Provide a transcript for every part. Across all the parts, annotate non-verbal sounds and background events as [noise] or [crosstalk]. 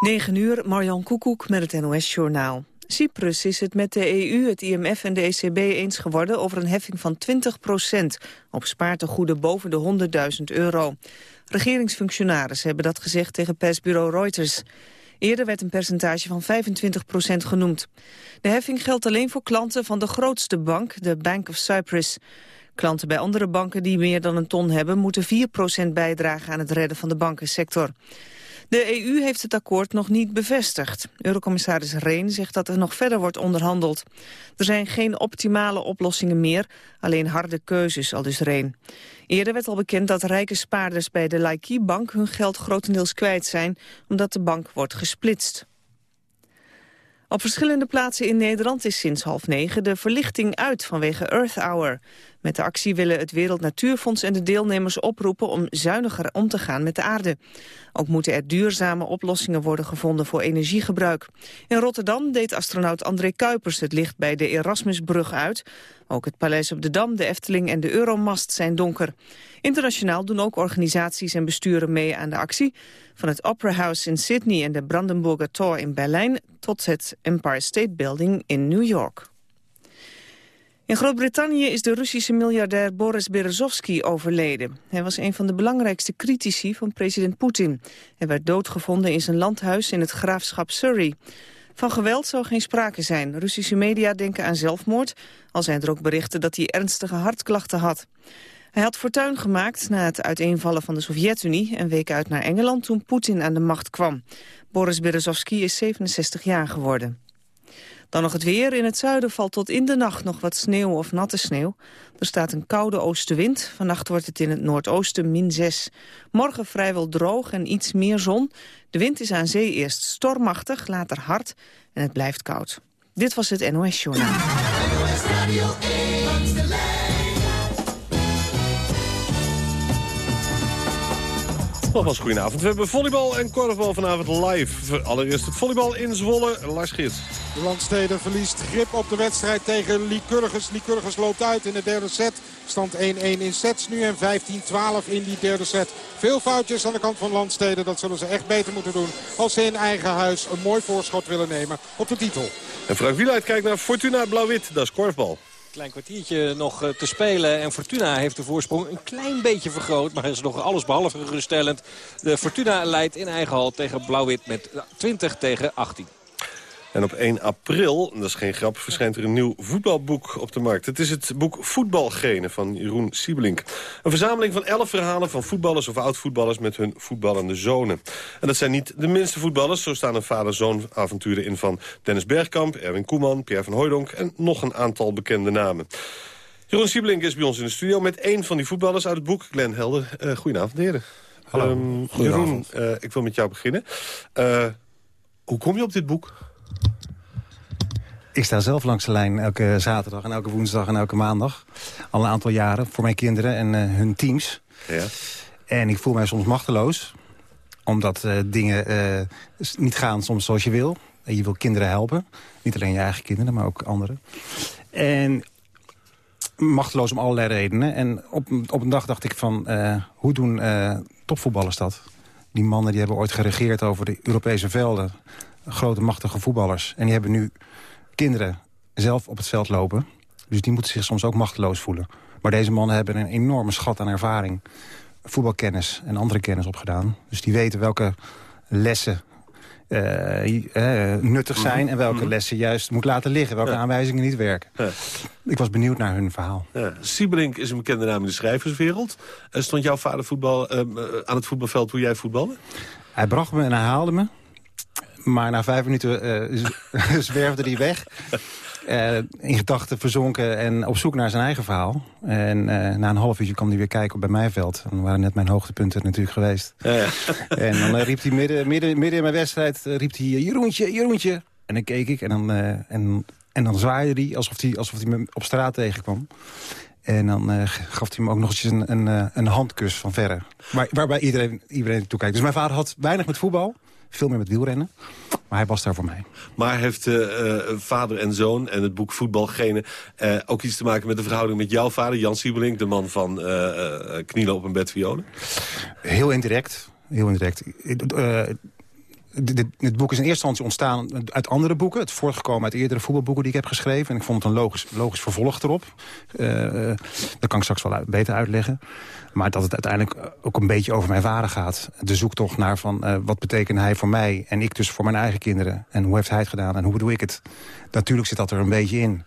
9 uur, Marjan Koekoek met het NOS-journaal. Cyprus is het met de EU, het IMF en de ECB eens geworden over een heffing van 20 procent op spaartegoeden boven de 100.000 euro. Regeringsfunctionarissen hebben dat gezegd tegen persbureau Reuters. Eerder werd een percentage van 25 procent genoemd. De heffing geldt alleen voor klanten van de grootste bank, de Bank of Cyprus. Klanten bij andere banken die meer dan een ton hebben... moeten 4 procent bijdragen aan het redden van de bankensector. De EU heeft het akkoord nog niet bevestigd. Eurocommissaris Reen zegt dat er nog verder wordt onderhandeld. Er zijn geen optimale oplossingen meer, alleen harde keuzes, al dus Reen. Eerder werd al bekend dat rijke spaarders bij de Laiki-bank hun geld grotendeels kwijt zijn, omdat de bank wordt gesplitst. Op verschillende plaatsen in Nederland is sinds half negen de verlichting uit vanwege Earth Hour. Met de actie willen het Wereld Natuurfonds en de deelnemers oproepen om zuiniger om te gaan met de aarde. Ook moeten er duurzame oplossingen worden gevonden voor energiegebruik. In Rotterdam deed astronaut André Kuipers het licht bij de Erasmusbrug uit. Ook het Paleis op de Dam, de Efteling en de Euromast zijn donker. Internationaal doen ook organisaties en besturen mee aan de actie. Van het Opera House in Sydney en de Brandenburger Tor in Berlijn... tot het Empire State Building in New York. In Groot-Brittannië is de Russische miljardair Boris Berezovsky overleden. Hij was een van de belangrijkste critici van president Poetin. Hij werd doodgevonden in zijn landhuis in het graafschap Surrey. Van geweld zou geen sprake zijn. Russische media denken aan zelfmoord, al zijn er ook berichten dat hij ernstige hartklachten had. Hij had fortuin gemaakt na het uiteenvallen van de Sovjet-Unie... en week uit naar Engeland toen Poetin aan de macht kwam. Boris Berezovsky is 67 jaar geworden. Dan nog het weer. In het zuiden valt tot in de nacht nog wat sneeuw of natte sneeuw. Er staat een koude oostenwind. Vannacht wordt het in het noordoosten min 6. Morgen vrijwel droog en iets meer zon. De wind is aan zee eerst stormachtig, later hard en het blijft koud. Dit was het NOS Journaal. Nogmaals, goedenavond. We hebben volleybal en korfbal vanavond live. Allereerst het volleybal in Zwolle. Lars Geert. De Landstede verliest grip op de wedstrijd tegen Lycurgus. Lycurgus loopt uit in de derde set. Stand 1-1 in sets nu en 15-12 in die derde set. Veel foutjes aan de kant van Landstede. Dat zullen ze echt beter moeten doen als ze in eigen huis een mooi voorschot willen nemen op de titel. En Frank Wieluid kijkt naar Fortuna Blauw-Wit. Dat is korfbal. Klein kwartiertje nog eh, te spelen. En Fortuna heeft de voorsprong een klein beetje vergroot. Maar is nog alles behalve geruststellend. De Fortuna leidt in eigen hal tegen Blauw-Wit met 20 tegen 18. En op 1 april, dat is geen grap, verschijnt er een nieuw voetbalboek op de markt. Het is het boek Voetbalgenen van Jeroen Siebelink. Een verzameling van 11 verhalen van voetballers of oud-voetballers met hun voetballende zonen. En dat zijn niet de minste voetballers. Zo staan een vader-zoon avonturen in van Dennis Bergkamp, Erwin Koeman, Pierre van Hooijdonk en nog een aantal bekende namen. Jeroen Siebelink is bij ons in de studio met één van die voetballers uit het boek. Glenn Helder, uh, goedenavond heren. Hallo, um, Jeroen, uh, ik wil met jou beginnen. Uh, hoe kom je op dit boek? Ik sta zelf langs de lijn elke zaterdag en elke woensdag en elke maandag. Al een aantal jaren voor mijn kinderen en uh, hun teams. Ja. En ik voel mij soms machteloos. Omdat uh, dingen uh, niet gaan soms zoals je wil. En je wil kinderen helpen. Niet alleen je eigen kinderen, maar ook anderen. En machteloos om allerlei redenen. En op, op een dag dacht ik van, hoe doen topvoetballers dat? Die mannen die hebben ooit geregeerd over de Europese velden. Grote, machtige voetballers. En die hebben nu kinderen zelf op het veld lopen. Dus die moeten zich soms ook machteloos voelen. Maar deze mannen hebben een enorme schat aan ervaring. Voetbalkennis en andere kennis opgedaan. Dus die weten welke lessen uh, uh, nuttig mhm. zijn... en welke -hmm. lessen juist moet laten liggen. Welke ja. aanwijzingen niet werken. Ja. Ik was benieuwd naar hun verhaal. Ja. Siebelink is een bekende naam in de schrijverswereld. Uh, stond jouw vader voetbal, aan het voetbalveld toen jij voetbalde? Hij bracht me en hij haalde me. Maar na vijf minuten uh, [laughs] zwerfde hij weg. Uh, in gedachten verzonken en op zoek naar zijn eigen verhaal. En uh, na een half uurtje kwam hij weer kijken bij mijn veld. En waren net mijn hoogtepunten natuurlijk geweest. Ja, ja. [laughs] en dan uh, riep hij midden, midden, midden in mijn wedstrijd... riep hij, Jeroentje, Jeroentje. En dan keek ik en dan, en, en dan zwaaide hij alsof hij, alsof hij me op straat tegenkwam. En dan gaf hij me ook nog eens een, een, een handkus van verre. Waar, waarbij iedereen, iedereen toe kijkt. Dus mijn vader had weinig met voetbal veel meer met wielrennen. Maar hij was daar voor mij. Maar heeft uh, vader en zoon en het boek Voetbalgenen... Uh, ook iets te maken met de verhouding met jouw vader, Jan Siebelink... de man van knielen op een bed violen? Heel indirect. Heel indirect. Dit, dit, boek is in eerste instantie ontstaan uit andere boeken. Het voortgekomen uit eerdere voetbalboeken die ik heb geschreven. En ik vond het een logisch, logisch vervolg erop. Uh, dat kan ik straks wel beter uitleggen. Maar dat het uiteindelijk ook een beetje over mijn vader gaat. De zoektocht naar van wat betekent hij voor mij en ik dus voor mijn eigen kinderen. En hoe heeft hij het gedaan en hoe bedoel ik het. Natuurlijk zit dat er een beetje in.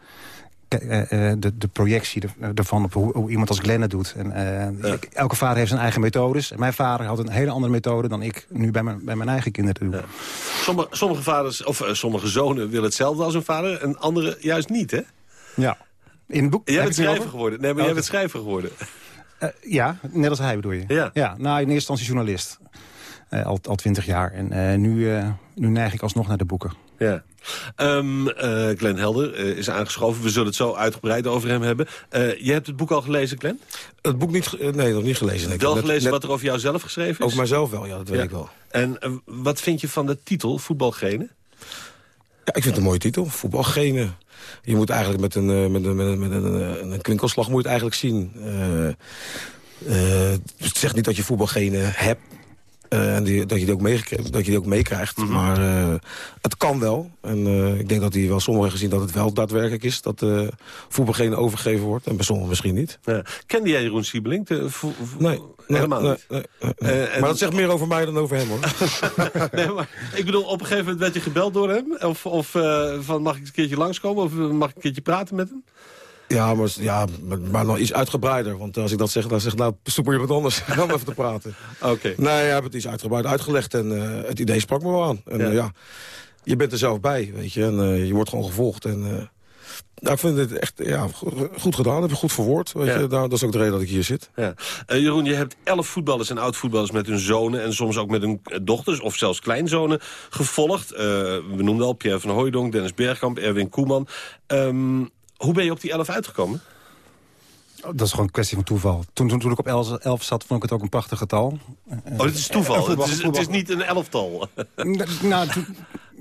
Eh, eh, de, de projectie ervan op hoe, hoe, iemand als Glenn het doet. En, uh, elke vader heeft zijn eigen methodes. En mijn vader had een hele andere methode dan ik nu bij mijn, bij mijn eigen kinderen doe. Ja. Sommige, sommige vaders, of sommige zonen willen hetzelfde als hun vader. En andere juist niet, hè? Ja. In het boek... Jij bent schrijver geworden. Nee, maar oh, jij bent schrijver geworden. ja, net als hij bedoel je. Ja. ja nou, in eerste instantie journalist. al, al twintig jaar. En nu, nu neig ik alsnog naar de boeken. Ja. Um, uh, Glenn Helder uh, is aangeschoven. We zullen het zo uitgebreid over hem hebben. Uh, je hebt het boek al gelezen, Glenn? Het boek niet, nee, nog niet gelezen. Al gelezen wat er over jou zelf geschreven is? Over mijzelf wel, ja, dat weet ik wel. En wat vind je van de titel, Voetbalgenen? Ja, ik vind het een mooie titel, Voetbalgenen. Je moet eigenlijk met een, met een, met een, met een, een kwinkelslag moet je het eigenlijk zien. het zegt niet dat je voetbalgenen hebt. Uh, en die, dat, je die ook dat je die ook meekrijgt. Mm -hmm. Maar uh, het kan wel. En uh, ik denk dat hij wel sommigen gezien dat het wel daadwerkelijk is... dat voetbal geen overgegeven wordt. En bij sommigen misschien niet. Ja. Kende jij Jeroen Siebelink? De nee. Helemaal nee, niet. Nee, nee, maar dat zegt meer over mij dan over hem, hoor. [laughs] nee, maar ik bedoel, op een gegeven moment werd je gebeld door hem? Of, of van mag ik een keertje langskomen? Of mag ik een keertje praten met hem? Ja, maar, ja, maar nog iets uitgebreider. Want als ik dat zeg, dan zeg ik, nou, zoek maar iemand anders [laughs] om even te praten. [laughs] Oké. Nee, ik heb het iets uitgebreid uitgelegd en uh, het idee sprak me wel aan. En ja. Uh, ja. je bent er zelf bij, weet je. En uh, je wordt gewoon gevolgd. En nou, ik vind het echt ja, goed gedaan. Heb je goed verwoord. Weet ja. je. Nou, dat is ook de reden dat ik hier zit. Ja. Jeroen, je hebt elf voetballers en oud-voetballers met hun zonen... en soms ook met hun dochters of zelfs kleinzonen gevolgd. we noemden al Pierre van Hooijdonk, Dennis Bergkamp, Erwin Koeman... Um, hoe ben je op die 11 uitgekomen? Oh, dat is gewoon een kwestie van toeval. Toen, toen, toen ik op 11 zat, vond ik het ook een prachtig getal. Oh, het is toeval. het, is, het, is, niet een elftal. nou,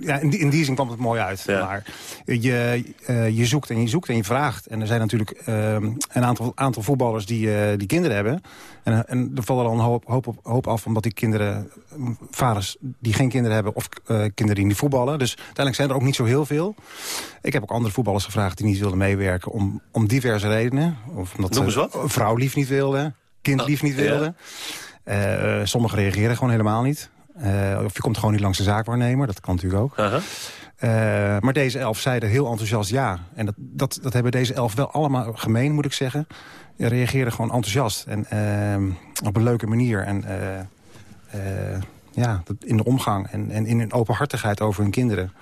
ja, in, die, in die zin kwam het mooi uit. Maar je, uh, je zoekt en je zoekt en je vraagt. En er zijn natuurlijk uh, een aantal, aantal voetballers die, uh, die kinderen hebben. En, en er vallen al een hoop, hoop, hoop af omdat die kinderen, vaders die geen kinderen hebben... of kinderen die niet voetballen. Dus uiteindelijk zijn er ook niet zo heel veel. Ik heb ook andere voetballers gevraagd die niet wilden meewerken... om, om diverse redenen. Of omdat ze vrouw lief niet wilde, kind lief niet wilde. Ja. sommigen reageren gewoon helemaal niet. Uh, of je komt gewoon niet langs de zaakwaarnemer, dat kan natuurlijk ook. -huh. uh, maar deze elf zeiden heel enthousiast ja. En dat, dat, dat hebben deze elf wel allemaal gemeen, moet ik zeggen. Ze reageerden gewoon enthousiast en uh, op een leuke manier. En ja, in de omgang en, en in een openhartigheid over hun kinderen.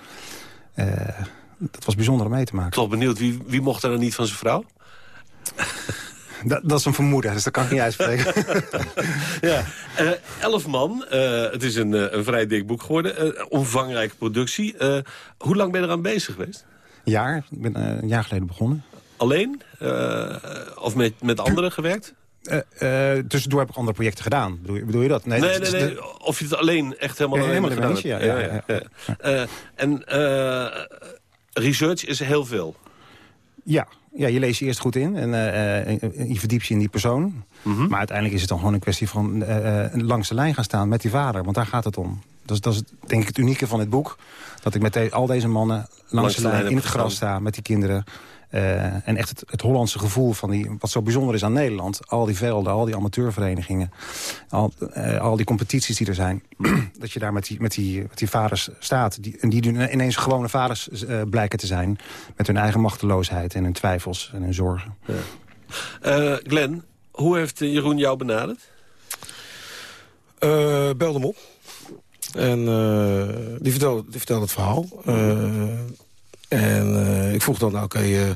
dat was bijzonder om mee te maken. Toch benieuwd, wie, wie mocht er dan niet van zijn vrouw? Dat, dat, is een vermoeden, dus dat kan ik niet uitspreken. [laughs] ja, uh, elf man. Uh, het is een, uh, een vrij dik boek geworden. omvangrijke productie. hoe lang ben je eraan bezig geweest? Een jaar. Ik ben een jaar geleden begonnen. Alleen? of met, met anderen gewerkt? Uh, uh, tussendoor heb ik andere projecten gedaan. Bedoel je, bedoel je dat? Nee, nee, nee, nee, Of je het alleen, echt helemaal ja, alleen helemaal gedaan ja, ja, ja, ja. En research is heel veel? Ja, ja, je leest je eerst goed in en uh, je verdiept je in die persoon. Mm -hmm. Maar uiteindelijk is het dan gewoon een kwestie van uh, langs de lijn gaan staan met die vader. Want daar gaat het om. Dat is, dat is denk ik het unieke van dit boek. Dat ik met de, al deze mannen langs, langs de, lijn in het gras sta met die kinderen. Uh, en echt het, het, Hollandse gevoel van die, wat zo bijzonder is aan Nederland. Al die velden, al die amateurverenigingen. Al, uh, al die competities die er zijn. [clears throat] dat je daar met die, met die, met die vaders staat. Die, en die ineens gewone vaders uh, blijken te zijn. Met hun eigen machteloosheid en hun twijfels en hun zorgen. Ja. Glenn, hoe heeft Jeroen jou benaderd? bel hem op. En die, vertelde, die vertelde het verhaal. En uh, ik vroeg dan, nou, oké, okay, uh,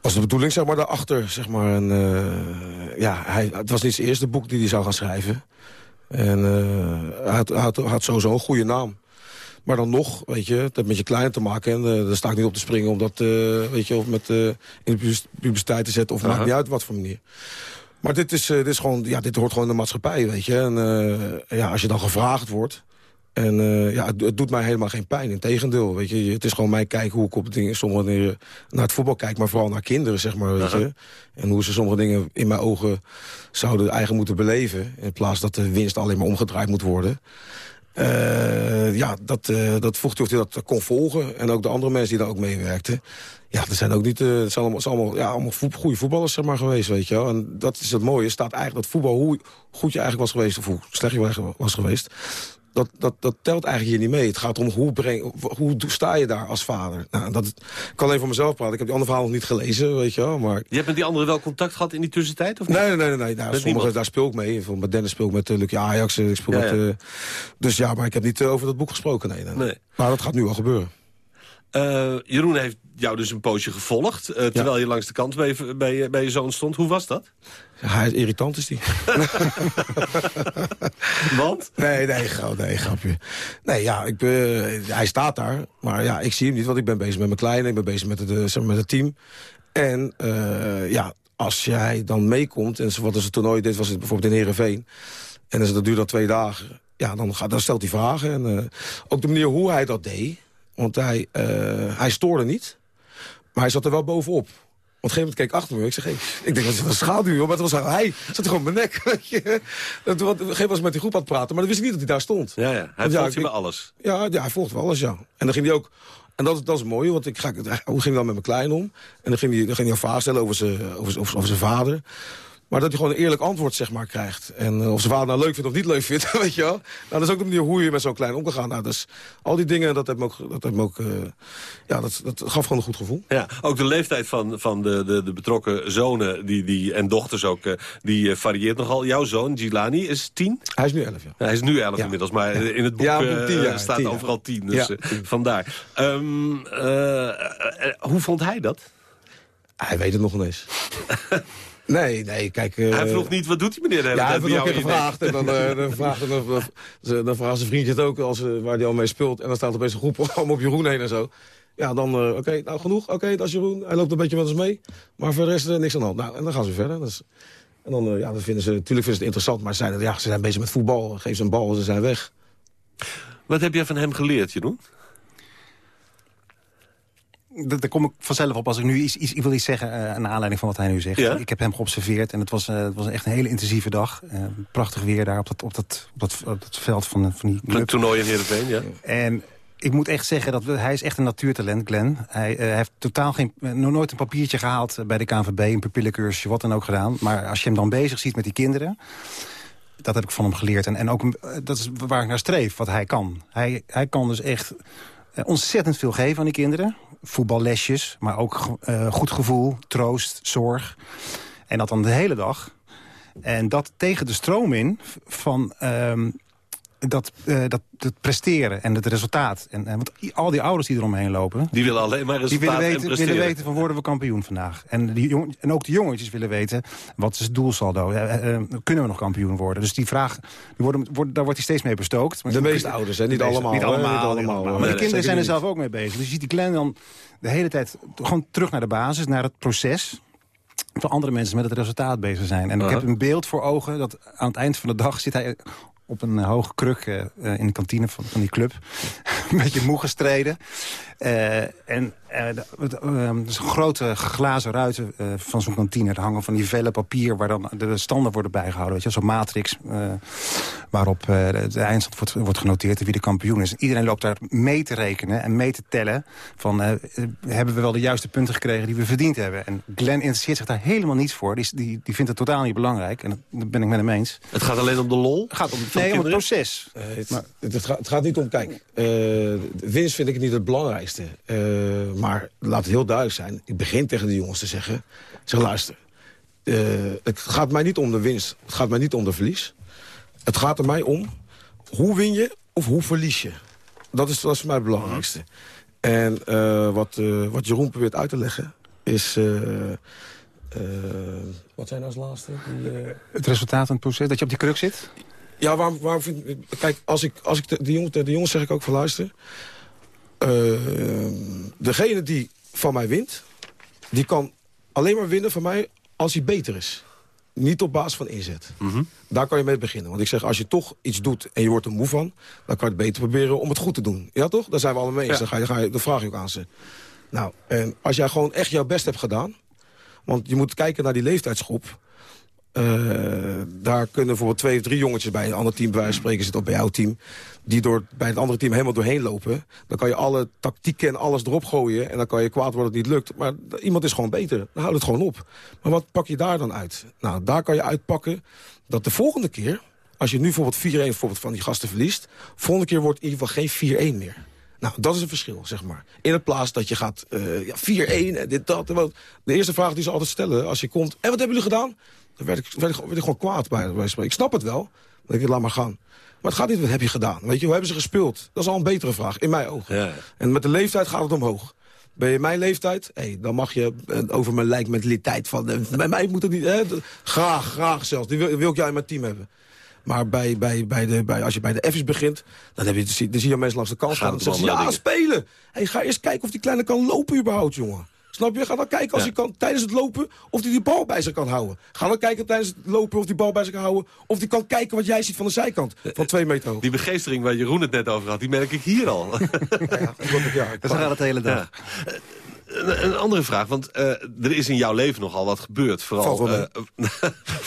was de bedoeling zeg maar, daarachter? Zeg maar, en, uh, ja, hij, het was niet zijn eerste boek die hij zou gaan schrijven. En hij had, had, had sowieso een goede naam. Maar dan nog, weet je, het heeft met je kleiner te maken. En daar sta ik niet op te springen om dat, weet je, of met in de publiciteit te zetten. Of maakt niet uit wat voor manier. Maar dit, is, dit, is gewoon, ja, dit hoort gewoon in de maatschappij, weet je. En ja, als je dan gevraagd wordt... En uh, ja, het, het, doet mij helemaal geen pijn. Integendeel, weet je. Het is gewoon mij kijken hoe ik op dingen, sommige dingen naar het voetbal kijk. Maar vooral naar kinderen, zeg maar, weet je. En hoe ze sommige dingen in mijn ogen zouden eigen moeten beleven. In plaats dat de winst alleen maar omgedraaid moet worden. Uh, ja, dat, uh, dat vroeg hij of hij dat kon volgen. En ook de andere mensen die daar ook meewerkten. Ja, dat zijn ook niet... Uh, het zijn allemaal, zijn allemaal, ja, allemaal voet, goede voetballers zeg maar, geweest, weet je wel. En dat is het mooie. staat eigenlijk dat voetbal, hoe goed je eigenlijk was geweest... of hoe slecht je was geweest dat, dat, dat telt eigenlijk hier niet mee. Het gaat om hoe, breng, hoe sta je daar als vader. Nou, dat, ik kan alleen voor mezelf praten. Ik heb die andere verhaal nog niet gelezen, weet je wel. Maar... Je hebt met die anderen wel contact gehad in die tussentijd? Of niet? Nee, nee, nee. nee. Nou, sommige, daar speel ik mee. Met Dennis speel ik met uh, Luc Ajax. Ik speel ja, met, uh, dus ja, maar ik heb niet uh, over dat boek gesproken. Nee, nee. nee. Maar dat gaat nu wel gebeuren. Jeroen heeft jou dus een poosje gevolgd... terwijl je langs de kant bij, bij, bij je zoon stond. Hoe was dat? Ja, hij is irritant, is die. [laughs] Want? Nee, nee, grap, nee, grapje. Nee, ja, ik, hij staat daar. Maar ja, ik zie hem niet, want ik ben bezig met mijn kleine. Ik ben bezig met het, maar, met het team. En uh, ja, als jij dan meekomt... en wat als het toernooi dit was het bijvoorbeeld in Heerenveen... en dat duurt dan twee dagen... ja, dan, gaat, dan stelt hij vragen. En uh, ook de manier hoe hij dat deed... want hij, uh, hij stoorde niet... maar hij zat er wel bovenop op een gegeven moment keek ik achter me. Ik zeg, hey, ik denk, dat het een schaduw, maar het was hij. zat gewoon op mijn nek. [laughs] Weet je. Toen op een gegeven moment was met die groep aan het praten, maar dan wist ik niet dat hij daar stond. Ja, ja. Hij volgt je bij alles. Ja, ja, hij volgt wel alles, ja. En dan ging hij ook... En dat, dat is mooi, want ik ga, hoe ging hij dan met mijn klein om? En dan ging hij, dan ging hij een vraag stellen over zijn, over, over, over zijn vader. Maar dat hij gewoon een eerlijk antwoord zeg maar, krijgt. En uh, of zijn vader nou leuk vindt of niet leuk vindt, [laughs] weet je wel. Nou, dat is ook de manier hoe je met zo'n klein om kan gaan. Nou, dus al die dingen, dat, heb me ook, dat, heb me ook, uh, ja, dat, dat gaf gewoon een goed gevoel. Ja, ook de leeftijd van, van de, de, de betrokken zonen die, die, en dochters ook, uh, die varieert nogal. Jouw zoon, Gilani, is tien? Hij is nu elf, ja. Hij is nu elf ja. inmiddels, maar ja. in het boek ja, tien, ja, staat tien, overal tien. Dus vandaar. Um, hoe vond hij dat? Hij weet het nog eens. [laughs] Nee, nee, kijk... Uh, hij vroeg niet, wat doet die meneer? Ja, hij heeft het ook keer gevraagd. En dan, uh, dan, vraagt, dan, dan, dan vraagt zijn vriendje het ook, als, uh, waar hij al mee speelt. En dan staat er opeens een groep om op Jeroen heen en zo. Ja, dan, oké, okay, nou genoeg. Oké, okay, dat is Jeroen. Hij loopt een beetje met ons mee. Maar voor de rest niks aan de hand. Nou, en dan gaan ze verder. Dus, en dan, ja, dan vinden ze, natuurlijk vinden ze het interessant. Maar ze zijn, ja, ze zijn bezig met voetbal. Geef ze een bal, ze zijn weg. Wat heb jij van hem geleerd, Jeroen? Daar kom ik vanzelf op als ik nu iets, wil iets zeggen... Uh, naar aanleiding van wat hij nu zegt. Ja? Ik heb hem geobserveerd en het was, uh, het was echt een hele intensieve dag. Uh, prachtig weer daar op dat, op dat, op dat, op dat veld van, van die club. Toernooi in Heerenveen, ja. En ik moet echt zeggen, dat we, hij is echt een natuurtalent, Glenn. Hij heeft totaal geen, nog nooit een papiertje gehaald bij de KNVB... een pupillencursje, wat dan ook gedaan. Maar als je hem dan bezig ziet met die kinderen... Dat heb ik van hem geleerd. En, en ook dat is waar ik naar streef, wat hij kan. Hij, hij kan dus echt ontzettend veel geven aan die kinderen voetballesjes, maar ook uh, goed gevoel, troost, zorg. En dat dan de hele dag. En dat tegen de stroom in van um, dat, uh, dat, dat presteren en het resultaat. En, en, want al die ouders die eromheen lopen... Die willen alleen maar resultaat die willen weten, willen weten van worden we kampioen vandaag. En, die jong, en ook de jongetjes willen weten wat is het doelsaldo. Uh, uh, kunnen we nog kampioen worden? Dus die vraag, die worden, wordt, daar wordt hij steeds mee bestookt. Maar de meeste ouders, hè? Niet, allemaal, niet allemaal. Niet allemaal. Maar de kinderen zijn er zelf ook mee bezig. Dus je ziet die kleine dan de hele tijd gewoon terug naar de basis, naar het proces voor andere mensen met het resultaat bezig zijn. En uh -huh. ik heb een beeld voor ogen dat aan het eind van de dag zit hij op een hoge kruk uh, in de kantine van, van die club. [laughs] een beetje moe gestreden. Uh, en uh, uh, is een grote glazen ruiten van zo'n kantine. Er hangen van die vele papier waar dan de standen worden bijgehouden. Weet je, zo'n matrix waarop de, de, eindstand wordt, wordt genoteerd en wie de kampioen is. En iedereen loopt daar mee te rekenen en mee te tellen. Van hebben we wel de juiste punten gekregen die we verdiend hebben. En Glenn interesseert zich daar helemaal niets voor. Die, die, die vindt het totaal niet belangrijk. En dat ben ik met hem eens. Het gaat alleen om de lol? Het gaat om, nee, om het proces. Het, maar, het, gaat, het, gaat, niet om, kijk, winst vind ik niet het belangrijkste. Uh, maar laat het heel duidelijk zijn. Ik begin tegen de jongens te zeggen. Zeg, luister. Uh, het gaat mij niet om de winst. Het gaat mij niet om de verlies. Het gaat er mij om. Hoe win je of hoe verlies je? Dat is, dat is voor mij het belangrijkste. En uh, wat, wat Jeroen probeert uit te leggen... is... wat zijn nou als laatste? Die, het resultaat van het proces, dat je op die kruk zit? Ja, waarom, waarom vind ik... Kijk, als ik, als ik de, de, jongens, de jongens zeg ik ook van luister... Uh, degene die van mij wint, die kan alleen maar winnen van mij als hij beter is. Niet op basis van inzet. Mm -hmm. Daar kan je mee beginnen. Want ik zeg, als je toch iets doet en je wordt er moe van... dan kan je het beter proberen om het goed te doen. Ja toch? Daar zijn we allemaal mee eens. Ja. Dan, ga je, ga je, dan vraag je ook aan ze. Nou, en als jij gewoon echt jouw best hebt gedaan... want je moet kijken naar die leeftijdsgroep... daar kunnen bijvoorbeeld twee of drie jongetjes bij een ander team... bij wijze van spreken zitten op bij jouw team... die door, bij het andere team helemaal doorheen lopen. Dan kan je alle tactieken en alles erop gooien... en dan kan je kwaad worden dat het niet lukt. Maar iemand is gewoon beter. Dan houdt het gewoon op. Maar wat pak je daar dan uit? Nou, daar kan je uitpakken dat de volgende keer... als je nu bijvoorbeeld 4-1 bijvoorbeeld van die gasten verliest... volgende keer wordt in ieder geval geen 4-1 meer. Nou, dat is een verschil, zeg maar. In plaats dat je gaat uh, ja, 4-1 en dit, dat. De eerste vraag die ze altijd stellen als je komt... en wat hebben jullie gedaan? Dan werd ik, werd ik, gewoon kwaad bij, Ik snap het wel. Denk ik, laat maar gaan. Maar het gaat niet wat heb je gedaan. Weet je, hoe hebben ze gespeeld? Dat is al een betere vraag, in mijn ogen. Ja. En met de leeftijd gaat het omhoog. Ben je mijn leeftijd? Hey, dan mag je uh, over mijn lijkmentaliteit van... Uh, bij mij moet het niet... Hè, graag, graag zelfs. Die wil, wil ik jou in mijn team hebben. Maar bij, bij, bij de, bij, als je bij de F's begint, dan, heb je, dan zie je mensen langs de kant staan. Dan zeggen ze, ja, spelen. Hey, ga eerst kijken of die kleine kan lopen überhaupt, jongen. Snap je? Ga dan kijken als hij kan, tijdens het lopen of hij die bal bij zich kan houden. Ga dan kijken tijdens het lopen of die bal bij zich kan houden. Of hij kan kijken wat jij ziet van de zijkant. Van twee meter hoog. Die begeestering waar Jeroen het net over had, die merk ik hier al. Ja, ja, ja, dat gaat het hele dag. Een, een, andere vraag, want uh, er is in jouw leven nogal wat gebeurd. Vooral, uh, [laughs]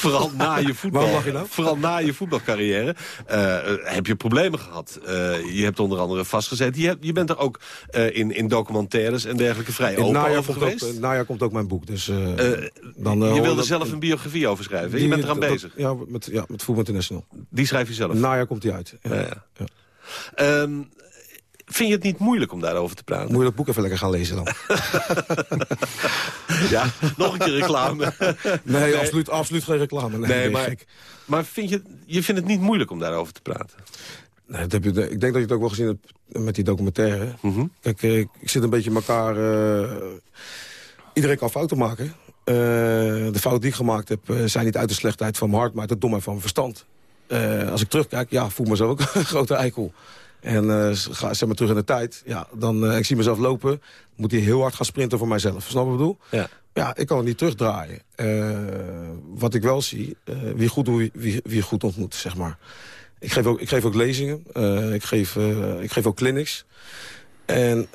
vooral na je voetbal. Nou? Vooral na je voetbalcarrière. Uh, heb je problemen gehad? je hebt onder andere vastgezet. Je, hebt, je bent er ook in, in documentaires en dergelijke vrij in open over geweest. Ook, najaar komt ook mijn boek. Dus, dan, je wilde zelf een biografie over schrijven. Die, je bent eraan dat, bezig. Ja, met, ja, met Voetbal International. Die schrijf je zelf? Najaar komt die uit. Ja, ja. Um, Vind je het niet moeilijk om daarover te praten? Moet je dat boek even lekker gaan lezen dan? [laughs] ja, nog een keer reclame. nee, Absoluut, absoluut geen reclame. Nee, nee maar, maar vind je, je vindt het niet moeilijk om daarover te praten? Nee, dat heb je, ik denk dat je het ook wel gezien hebt met die documentaire. Mm Kijk, eh, ik, zit een beetje in elkaar... Uh, iedereen kan fouten maken. Uh, de fouten die ik gemaakt heb zijn niet uit de slechtheid van mijn hart... maar uit de domheid van mijn verstand. als ik terugkijk, ja, voel me zo ook [laughs] een grote eikel. En uh, ga zeg maar terug in de tijd. Ja, dan, uh, ik zie mezelf lopen. Moet hij heel hard gaan sprinten voor mijzelf. Snap wat ik bedoel? Ja. Ja, ik kan het niet terugdraaien. Uh, wat ik wel zie, wie, goed, wie, wie, wie goed ontmoet, zeg maar. Ik geef ook, ik geef ook lezingen. ik, geef, ik geef ook clinics. En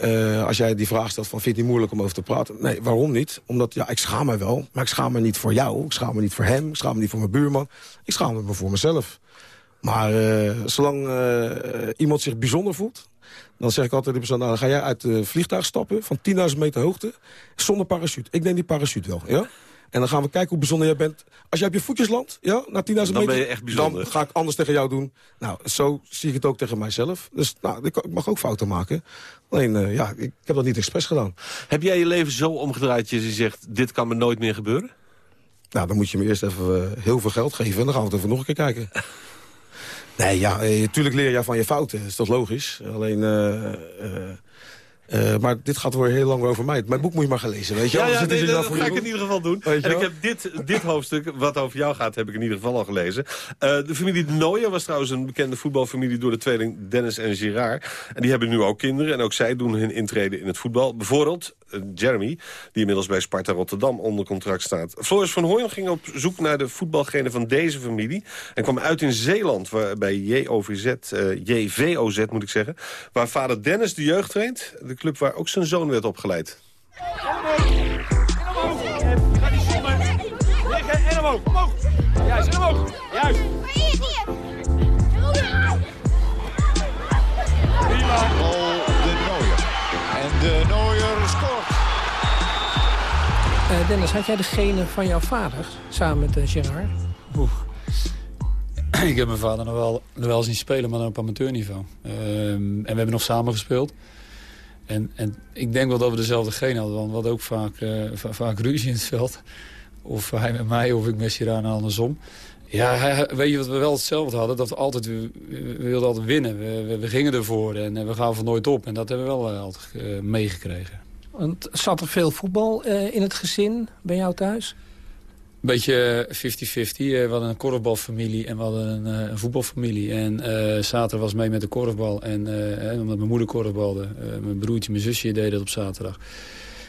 als jij die vraag stelt van, vind je het niet moeilijk om over te praten? Nee, waarom niet? Omdat, ja, ik schaam me wel. Maar ik schaam me niet voor jou. Ik schaam me niet voor hem. Ik schaam me niet voor mijn buurman. Ik schaam me voor mezelf. Maar uh, zolang uh, iemand zich bijzonder voelt... dan zeg ik altijd de persoon... Nou, dan ga jij uit het vliegtuig stappen van 10.000 meter hoogte... zonder parachute. Ik neem die parachute wel, ja? En dan gaan we kijken hoe bijzonder jij bent. Als jij op je voetjes landt, ja, na 10.000 meter... Dan ben je echt bijzonder. Dan ga ik anders tegen jou doen. Nou, zo zie ik het ook tegen mijzelf. Dus nou, ik mag ook fouten maken. Alleen, uh, ja, ik heb dat niet expres gedaan. Heb jij je leven zo omgedraaid dat je zegt... dit kan me nooit meer gebeuren? Nou, dan moet je me eerst even heel veel geld geven... en dan gaan we het even nog een keer kijken. Nee, ja, natuurlijk eh, leer je van je fouten. Dat is toch logisch? Alleen... Uh, uh, maar dit gaat weer heel lang over mij. Mijn boek moet je maar gaan lezen, weet je Ja, ja nee, dat, ga ik in ieder geval doen. En ik heb dit, dit hoofdstuk, wat over jou gaat, heb ik in ieder geval al gelezen. Uh, de familie de was trouwens een bekende voetbalfamilie... door de tweeling Dennis en Girard. En die hebben nu ook kinderen. En ook zij doen hun intrede in het voetbal. Bijvoorbeeld uh, Jeremy, die inmiddels bij Sparta Rotterdam onder contract staat. Floris van Hooyen ging op zoek naar de voetbalgenen van deze familie. En kwam uit in Zeeland, waar, bij JOVZ, JVOZ moet ik zeggen. Waar vader Dennis de jeugd traint... De club waar ook zijn zoon werd opgeleid. En omhoog, omhoog. Juist, en omhoog. Juist. de Nooier. En de Nooier scoort. Uh, Dennis, had jij de genen van jouw vader samen met uh, Gerard? Oeh. [clears throat] Ik heb mijn vader nog wel, nog wel zien spelen, maar dan op amateurniveau. Uh, en we hebben nog samen gespeeld. En, en ik denk wel dat we dezelfde geen hadden. Want we hadden ook vaak, uh, vaak ruzie in het veld. Of hij met mij of ik met Sirana andersom. Ja, weet je wat we wel hetzelfde hadden? Dat we altijd, we, wilden altijd winnen. We, we, gingen ervoor en uh, we gaven nooit op. En dat hebben we wel uh, altijd meegekregen. Want zat er veel voetbal in het gezin bij jou thuis? Beetje 50-50. We hadden een korfbalfamilie en we hadden een, een voetbalfamilie. En uh, zaterdag was mee met de korfbal. En omdat mijn moeder korfbalde, mijn broertje, mijn zusje deden dat op zaterdag.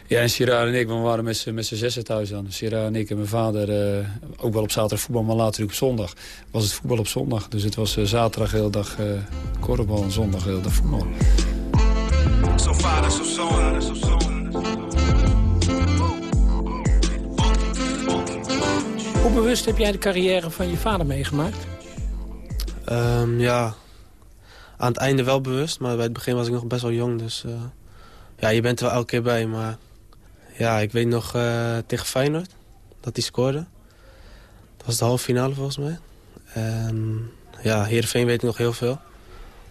Ja, en Sierra en ik, we waren met z'n zessen thuis aan. Sierra en ik en mijn vader, ook wel op zaterdag voetbal, maar later op zondag. Was het voetbal op zondag. Dus het was zaterdag heel dag korfbal en zondag heel dag voetbal. Zo vader, zo zoon, zo zoon. Hoe bewust heb jij de carrière van je vader meegemaakt? Um, ja, aan het einde wel bewust, maar bij het begin was ik nog best wel jong. Dus uh, ja, je bent er wel elke keer bij. Maar ja, ik weet nog uh, tegen Feyenoord dat hij scoorde. Dat was de halve finale volgens mij. En ja, Heerenveen weet ik nog heel veel.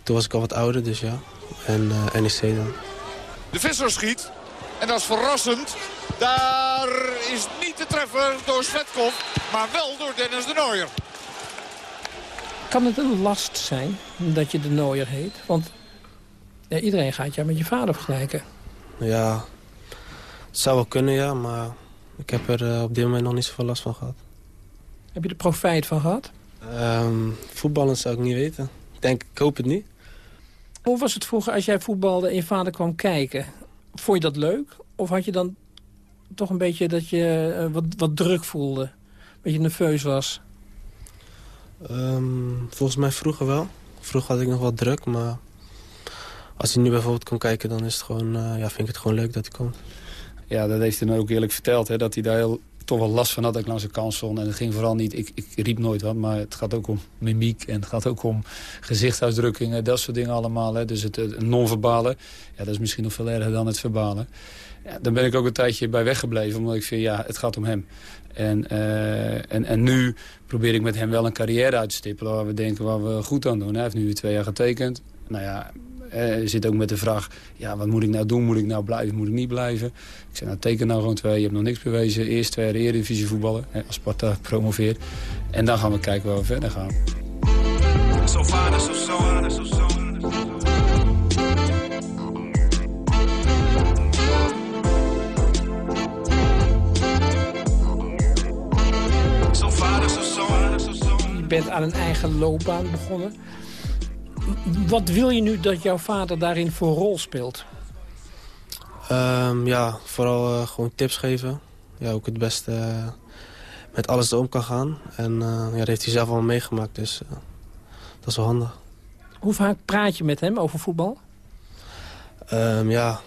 Toen was ik al wat ouder, dus ja. En uh, NEC dan. De Visser schiet. En dat is verrassend. Daar is niet te treffen door Svetkov, maar wel door Dennis de Nooier. Kan het een last zijn dat je de Nooier heet? Want ja, iedereen gaat jou met je vader vergelijken. Ja, het zou wel kunnen, ja. Maar ik heb er uh, op dit moment nog niet zoveel last van gehad. Heb je er profijt van gehad? Um, voetballen zou ik niet weten. Ik denk, ik hoop het niet. Hoe was het vroeger als jij voetbalde en je vader kwam kijken? Vond je dat leuk? Of had je dan toch een beetje dat je uh, wat, wat druk voelde? Een beetje nerveus was? Um, volgens mij vroeger wel. Vroeger had ik nog wat druk, maar... Als hij nu bijvoorbeeld komt kijken, dan is het gewoon, uh, ja, vind ik het gewoon leuk dat hij komt. Ja, dat heeft hij dan ook eerlijk verteld. Hè, dat hij daar heel, toch wel last van had dat ik langs de kant stond. En het ging vooral niet, ik, ik riep nooit wat, maar het gaat ook om mimiek. En het gaat ook om gezichtsuitdrukkingen, dat soort dingen allemaal. Hè. Dus het, het non-verbale, ja, dat is misschien nog veel erger dan het verbale. Ja, daar ben ik ook een tijdje bij weggebleven, omdat ik vind, ja, het gaat om hem. En, uh, en, en nu probeer ik met hem wel een carrière uit te stippelen... waar we denken waar we goed aan doen. Hij heeft nu weer twee jaar getekend. Nou ja, hij zit ook met de vraag... ja, wat moet ik nou doen? Moet ik nou blijven? Moet ik niet blijven? Ik zeg, nou, teken nou gewoon twee. Je hebt nog niks bewezen. Eerst twee jaar Eredivisie voetballen. Hè, als Sparta promoveert. En dan gaan we kijken waar we verder gaan. Far, so so, so bent aan een eigen loopbaan begonnen. Wat wil je nu dat jouw vader daarin voor rol speelt? Um, ja, vooral uh, gewoon tips geven. Ja, ook het beste uh, met alles om kan gaan. En uh, ja, dat heeft hij zelf al meegemaakt, dus dat is wel handig. Hoe vaak praat je met hem over voetbal? Um, ja,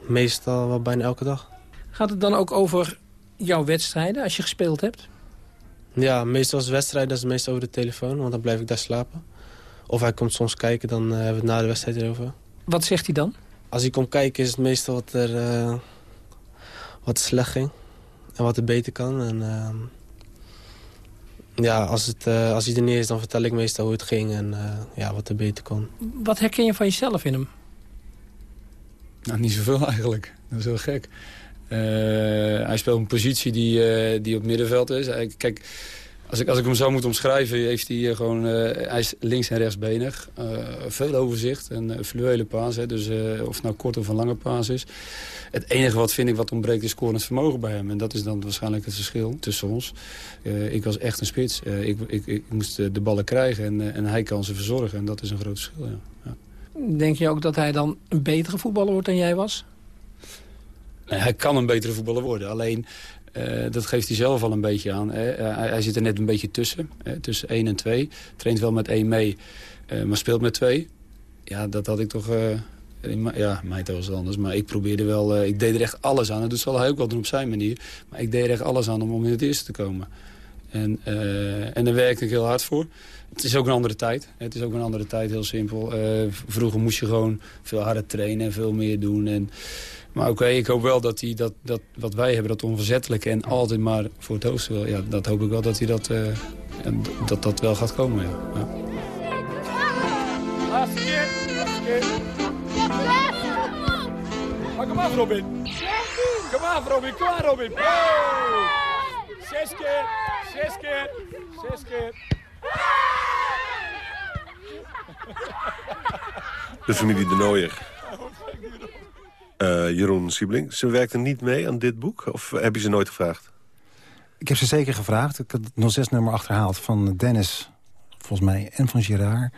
meestal wel bijna elke dag. Gaat het dan ook over jouw wedstrijden als je gespeeld hebt? Ja, meestal als wedstrijd, dat is meestal over de telefoon, want dan blijf ik daar slapen. Of hij komt soms kijken, dan uh, hebben we het na de wedstrijd erover. Wat zegt hij dan? Als hij komt kijken is het meestal wat er uh, wat slecht ging. En wat er beter kan. En, uh, ja, als, het, als hij er niet is, dan vertel ik meestal hoe het ging en ja, wat er beter kon. Wat herken je van jezelf in hem? Nou, niet zoveel eigenlijk. Dat is heel gek. Uh, hij speelt een positie die, uh, die op middenveld is. Kijk, als ik, als ik hem zo moet omschrijven, heeft hij uh, gewoon... hij is links- en rechtsbenig. veel overzicht en fluwele paas. Hè, dus of het nou kort of een lange paas is. Het enige wat vind ik wat ontbreekt is scorend vermogen bij hem. En dat is dan waarschijnlijk het verschil tussen ons. ik was echt een spits. Ik, ik, ik, moest de ballen krijgen en, en hij kan ze verzorgen. En dat is een groot verschil, ja. Ja. Denk je ook dat hij dan een betere voetballer wordt dan jij was? Nee, hij kan een betere voetballer worden. Alleen, uh, dat geeft hij zelf al een beetje aan. Hè. Hij, hij, zit er net een beetje tussen. Hè, tussen 1 en 2. Traint wel met 1 mee, uh, maar speelt met 2. Ja, dat had ik toch... Ja, mij was het anders. Maar ik probeerde wel... ik deed er echt alles aan. Dat zal hij ook wel doen op zijn manier. Maar ik deed er echt alles aan om, om in het eerste te komen. En, en daar werkte ik heel hard voor. Het is ook een andere tijd. Het is ook een andere tijd, heel simpel. vroeger moest je gewoon veel harder trainen en veel meer doen. En maar oké, okay, ik hoop wel dat hij dat, dat wat wij hebben, dat onverzettelijke en altijd maar voor het hoogste wil. Ja, dat hoop ik wel dat hij dat, uh, dat, dat wel gaat komen. Ja. ja. Laatste keer, laatste keer. Maar kom af, Robin. Kom af, Robin. Kom aan, Robin. Hey. Zes keer, zes keer, zes keer. De familie De Nooier. Uh, Jeroen Siebling. Ze werkte niet mee aan dit boek? Of heb je ze nooit gevraagd? Ik heb ze zeker gevraagd. Ik heb het 06-nummer achterhaald van Dennis volgens mij, en van Gerard.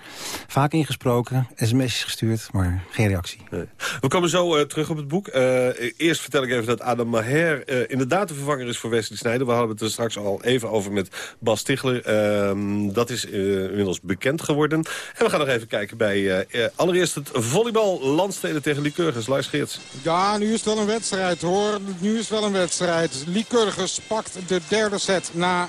Vaak ingesproken, sms'jes gestuurd, maar geen reactie. Nee. We komen zo uh, terug op het boek. Uh, eerst vertel ik even dat Adam Maher uh, inderdaad de vervanger is voor Wesley Snijder. We hadden het er straks al even over met Bas Tichler. Ehm, dat is inmiddels bekend geworden. En we gaan nog even kijken bij allereerst het volleybal Landsteden tegen Lycurgus. Lars Geerts. Ja, nu is het wel een wedstrijd hoor. Nu is het wel een wedstrijd. Lycurgus pakt de derde set na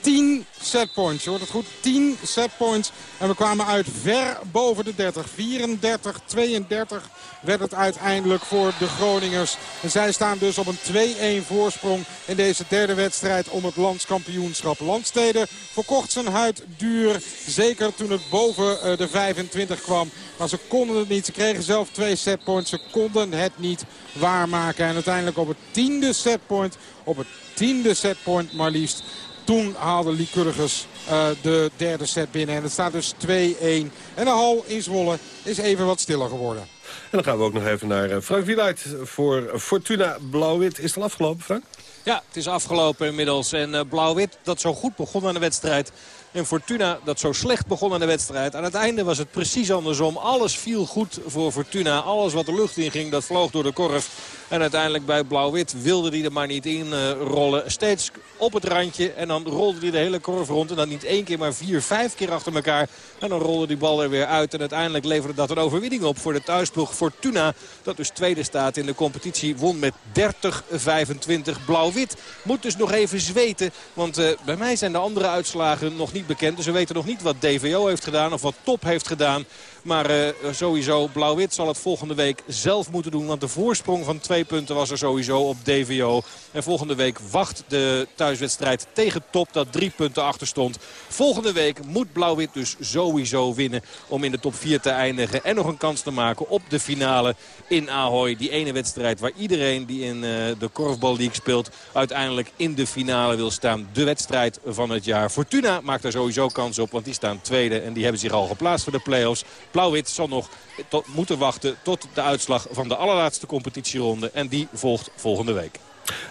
10 setpoints. Je hoort het goed, 10 setpoints. En we kwamen uit ver boven de 30. 34, 32 werd het uiteindelijk voor de Groningers. En zij staan dus op een 2-1 voorsprong in deze derde wedstrijd om het landskampioenschap. Landsteden verkocht zijn huid duur. Zeker toen het boven eh, de 25 kwam. Maar ze konden het niet. Ze kregen zelf twee setpoints. Ze konden het niet waarmaken. En uiteindelijk op het tiende setpoint, op het tiende setpoint maar liefst... Toen haalde Lycurgus uh, de derde set binnen. En het staat dus 2-1. En de hal in Zwolle is even wat stiller geworden. En dan gaan we ook nog even naar eh, Frank Wieluid voor Fortuna Blauw-Wit. Is het al afgelopen, Frank? Ja, het is afgelopen inmiddels. En uh, Blauw-Wit, dat zo goed begon aan de wedstrijd... En Fortuna dat zo slecht begon aan de wedstrijd. Aan het einde was het precies andersom. Alles viel goed voor Fortuna. Alles wat de lucht in ging, dat vloog door de korf. En uiteindelijk bij Blauw-Wit wilde hij er maar niet in uh, rollen. Steeds op het randje. En dan rolde hij de hele korf rond. En dan niet één keer, maar vier, vijf keer achter elkaar. En dan rolde die bal er weer uit. En uiteindelijk leverde dat een overwinning op voor de thuisploeg Fortuna. Dat dus tweede staat in de competitie. Won met 30-25 Blauw-Wit. Moet dus nog even zweten. Want uh, bij mij zijn de andere uitslagen nog niet bekend. Dus we weten nog niet wat DVO heeft gedaan of wat Top heeft gedaan. Maar uh, sowieso, Blauw-Wit zal het volgende week zelf moeten doen. Want de voorsprong van twee punten was er sowieso op DVO. En volgende week wacht de thuiswedstrijd tegen Top dat drie punten achter stond. Volgende week moet Blauw-Wit dus sowieso winnen om in de top 4 te eindigen. En nog een kans te maken op de finale in Ahoy. Die ene wedstrijd waar iedereen die in uh, de Korfbal League speelt... uiteindelijk in de finale wil staan. De wedstrijd van het jaar. Fortuna maakt er sowieso kans op, want die staan tweede. En die hebben zich al geplaatst voor de play-offs. Blauw-wit zal nog tot, moeten wachten tot de uitslag van de allerlaatste competitieronde. En die volgt volgende week.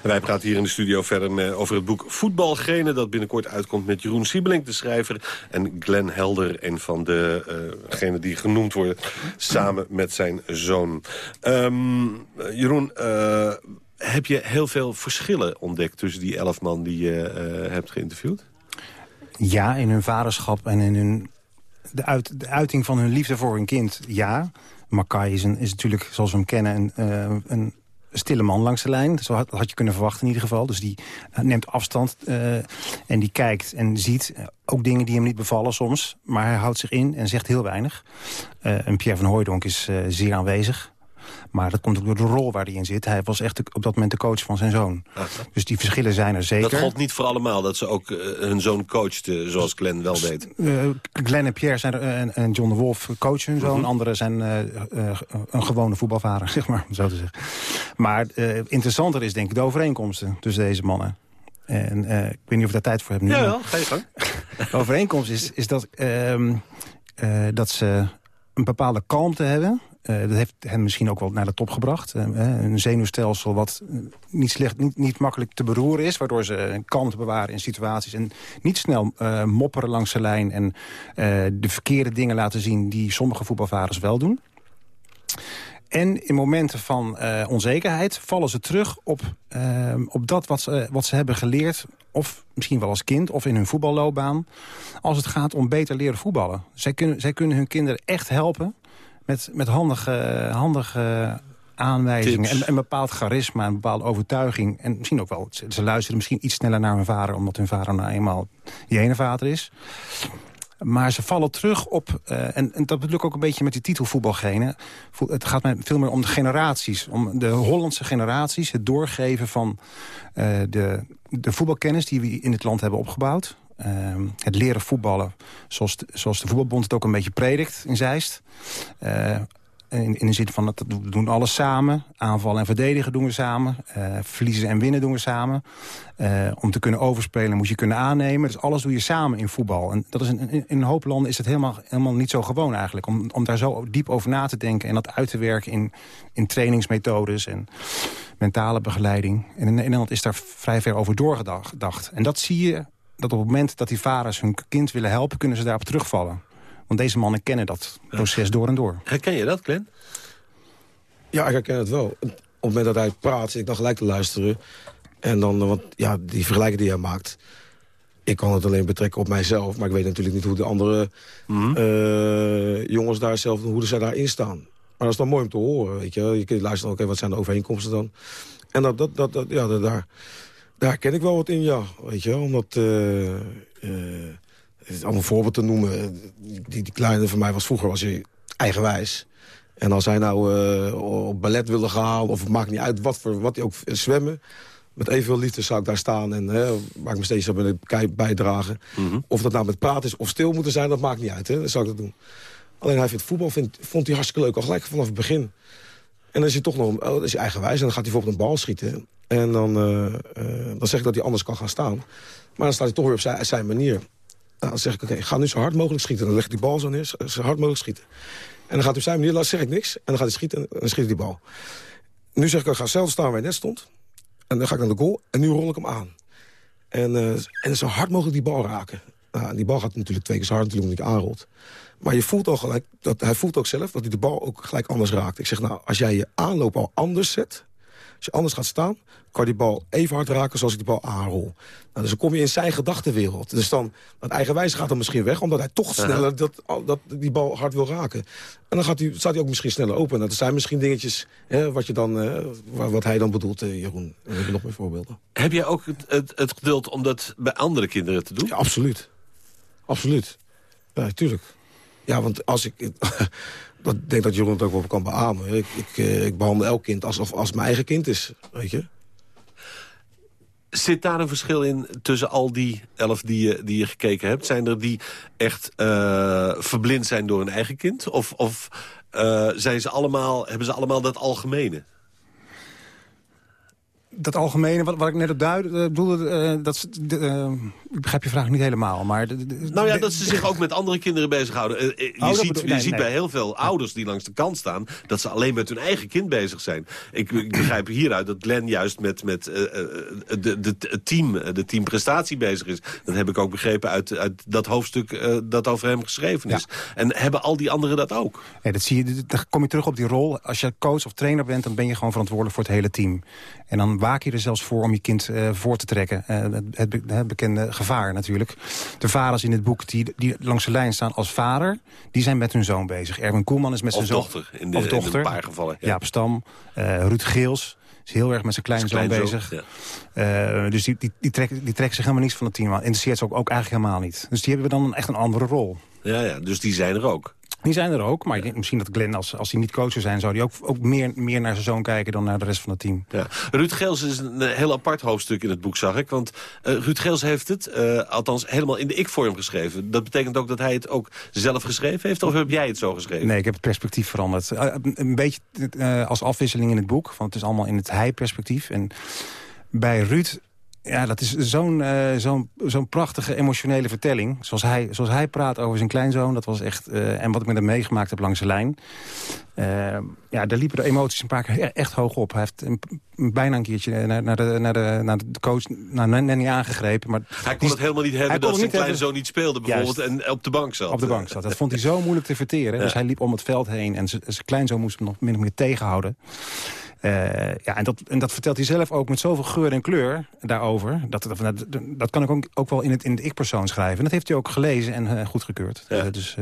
En wij praten hier in de studio verder met, over het boek Voetbalgene... dat binnenkort uitkomt met Jeroen Siebelink, de schrijver... en Glenn Helder, een van degenen uh die genoemd worden... samen met zijn zoon. Um, Jeroen, uh, heb je heel veel verschillen ontdekt... tussen die elf man die je uh, hebt geïnterviewd? Ja, in hun vaderschap en in hun de, uit, de uiting van hun liefde voor hun kind, ja. Makai is, is natuurlijk, zoals we hem kennen, een, uh, een stille man langs de lijn. Zo had, had, je kunnen verwachten in ieder geval. Dus die neemt afstand uh, en die kijkt en ziet ook dingen die hem niet bevallen soms. Maar hij houdt zich in en zegt heel weinig. Uh, Pierre van Hooijdonk is zeer aanwezig. Maar dat komt ook door de rol waar hij in zit. Hij was echt op dat moment de coach van zijn zoon. Dus die verschillen zijn er zeker. Dat gold niet voor allemaal, dat ze ook uh, hun zoon coachten, zoals Glenn wel deed. Uh, Glenn en Pierre zijn er, en, en, John de Wolf coachen hun zoon. Mm -hmm. Anderen zijn een gewone voetbalvader, [laughs] zeg maar, zo te zeggen. Maar interessanter is denk ik de overeenkomsten tussen deze mannen. En ik weet niet of ik daar tijd voor heb nu. Ja, wel, ga je gang. [laughs] de overeenkomst is, is dat, uh, dat ze een bepaalde kalmte hebben. Uh, dat heeft hen misschien ook wel naar de top gebracht. Uh, een zenuwstelsel wat niet, slecht, niet, niet makkelijk te beroeren is... waardoor ze kalmte bewaren in situaties... en niet snel mopperen langs de lijn... en de verkeerde dingen laten zien die sommige voetbalvaders wel doen. En in momenten van onzekerheid vallen ze terug op, op dat wat ze, wat ze hebben geleerd... of misschien wel als kind of in hun voetballoopbaan... als het gaat om beter leren voetballen. Zij kunnen, zij kunnen hun kinderen echt helpen met, met handige, handige aanwijzingen en een bepaald charisma, een bepaalde overtuiging. En misschien ook wel, ze, ze, luisteren misschien iets sneller naar hun vader... omdat hun vader nou eenmaal die vader is. Maar ze vallen terug op, uh, en, en, dat bedoel ik ook een beetje met die titelvoetbalgenen. Het gaat mij veel meer om de generaties, om de Hollandse generaties. Het doorgeven van uh, de, de voetbalkennis die we in het land hebben opgebouwd. Uh, het leren voetballen, zoals de, zoals de voetbalbond het ook een beetje predikt in Zeist. Uh, in, in de zin van, dat we doen alles samen. Aanvallen en verdedigen doen we samen. Uh, verliezen en winnen doen we samen. Uh, om te kunnen overspelen moet je kunnen aannemen. Dus alles doe je samen in voetbal. En dat is in, in een hoop landen is het helemaal, helemaal niet zo gewoon eigenlijk. Om, om daar zo diep over na te denken en dat uit te werken in, in trainingsmethodes en mentale begeleiding. En in Nederland is daar vrij ver over doorgedacht. En dat zie je dat op het moment dat die vaders hun kind willen helpen... kunnen ze daarop terugvallen. Want deze mannen kennen dat proces door en door. Herken je dat, Glenn? Ja, ik herken het wel. Op het moment dat hij praat, zit ik dan gelijk te luisteren. En dan, want ja, die vergelijking die hij maakt... ik kan het alleen betrekken op mijzelf... maar ik weet natuurlijk niet hoe de andere mm -hmm. uh, jongens daar zelf... hoe zij daarin staan. Maar dat is dan mooi om te horen, weet je. Je kunt luisteren, oké, okay, wat zijn de overeenkomsten dan? En dat, dat, dat, dat ja, dat, daar Daar ken ik wel wat in, ja. Weet je, omdat... Uh, om een voorbeeld te noemen. Die, die kleine van mij was vroeger was hij eigenwijs. En als hij nou uh, op ballet wilde gaan... of het maakt niet uit wat, voor, wat hij ook zwemmen... met evenveel liefde zou ik daar staan en hè, maak me steeds op een bijdragen. Mm Of dat nou met praten is of stil moeten zijn, dat maakt niet uit. Hè. Dat zou ik dat doen. Alleen hij vindt voetbal vindt, vond hij hartstikke leuk, al gelijk vanaf het begin. En dan is hij toch nog oh, is hij eigenwijs en dan gaat hij bijvoorbeeld een bal schieten. En dan, uh, uh, dan zeg ik dat hij anders kan gaan staan. Maar dan staat hij toch weer op zijn, zijn manier. Nou, dan zeg ik, oké, ga nu zo hard mogelijk schieten. Dan leg ik die bal zo neer, zo hard mogelijk schieten. En dan gaat hij op zijn manier, dan zeg ik niks. En dan gaat hij schieten en dan schiet hij die bal. Nu zeg ik, ik ga zelf staan waar hij net stond. En dan ga ik naar de goal en nu rol ik hem aan. En, en zo hard mogelijk die bal raken. Nou, die bal gaat natuurlijk twee keer zo hard natuurlijk omdat ik aanrolt. Maar je voelt al gelijk, dat, hij voelt ook zelf dat hij de bal ook gelijk anders raakt. Ik zeg, nou, als jij je aanloop al anders zet... als je anders gaat staan, kan je die bal even hard raken zoals ik die bal aanrol. Nou, dus dan kom je in zijn gedachtenwereld. Dus dan, dat eigenwijs gaat dan misschien weg... omdat hij toch sneller dat, dat, die bal hard wil raken. En dan gaat hij, staat hij ook misschien sneller open. Dat zijn misschien dingetjes hè, wat, je dan, uh, wat hij dan bedoelt, uh, Jeroen. En heb je nog meer voorbeelden. Heb jij ook het, het, het geduld om dat bij andere kinderen te doen? Ja, absoluut. Absoluut. Ja, tuurlijk. Ja, want als ik... [laughs] ik denk dat Jeroen het ook wel kan beamen. Ik, ik, eh, ik behandel elk kind alsof als mijn eigen kind is, weet je. Zit daar een verschil in tussen al die elf die je, die je gekeken hebt? Zijn er die echt uh, verblind zijn door een eigen kind? Of, of uh, zijn ze allemaal, hebben ze allemaal dat algemene? Dat algemene, wat, wat ik net op duidde, uh, bedoelde, uh, dat, uh, ik begrijp je vraag niet helemaal. Maar nou ja, dat ze zich ook met andere kinderen bezighouden. je oh, ziet, bedoel, nee, je ziet bij heel veel ouders die langs de kant staan... dat ze alleen met hun eigen kind bezig zijn. Ik, ik begrijp hieruit dat Glenn juist met, met de, de, het team, de teamprestatie bezig is. Dat heb ik ook begrepen uit, uit dat hoofdstuk dat over hem geschreven is. Ja. En hebben al die anderen dat ook? Ja, dat zie je, dan kom je terug op die rol. Als je coach of trainer bent, dan ben je gewoon verantwoordelijk voor het hele team. En dan waak je er zelfs voor om je kind uh, voor te trekken. Uh, het, het, bekende gevaar natuurlijk. De vaders in het boek die, die langs de lijn staan als vader... die zijn met hun zoon bezig. Erwin Koelman is met zijn zoon... dochter, in, de, of dochter. in een paar gevallen. Ja. Jaap Stam, uh, Ruud Geels is heel erg met zijn kleinzoon bezig. Ja. dus die, die, die, trekken, die trekken zich helemaal niets van het team aan. Interesseert ze ook, ook eigenlijk helemaal niet. Dus die hebben dan echt een andere rol. Ja, ja, dus die zijn er ook. Die zijn er ook, maar misschien dat Glenn, als, als hij niet coach zou zijn... zou hij ook, ook meer, meer naar zijn zoon kijken dan naar de rest van het team. Ja. Ruud Geels is een heel apart hoofdstuk in het boek, zag ik. Want uh, Ruud Geels heeft het, uh, althans helemaal in de ik-vorm geschreven. Dat betekent ook dat hij het ook zelf geschreven heeft? Of heb jij het zo geschreven? Nee, ik heb het perspectief veranderd. Uh, een beetje als afwisseling in het boek, want het is allemaal in het hij-perspectief. En bij Ruud ja, dat is zo'n uh, zo'n zo'n prachtige emotionele vertelling. Zoals hij, zoals hij praat over zijn kleinzoon. Dat was echt, uh, en wat ik met hem meegemaakt heb langs de lijn. Uh, ja, daar liepen de emoties een paar keer echt hoog op. Hij heeft een, bijna een keertje naar, naar, de, naar, de, naar de coach, naar Nanny aangegrepen. Maar hij kon het helemaal niet hebben dat zijn kleinzoon niet speelde bijvoorbeeld. En op de bank zat. Op de bank zat. Dat vond hij zo moeilijk te verteren. Ja. Dus hij liep om het veld heen. En zijn kleinzoon moest hem nog min of meer tegenhouden. Uh, ja, en dat, en dat vertelt hij zelf ook met zoveel geur en kleur daarover. Dat, dat, dat kan ik ook, ook wel in, het, in de ik-persoon schrijven. En dat heeft hij ook gelezen en uh, goedgekeurd. Ja. Uh, dus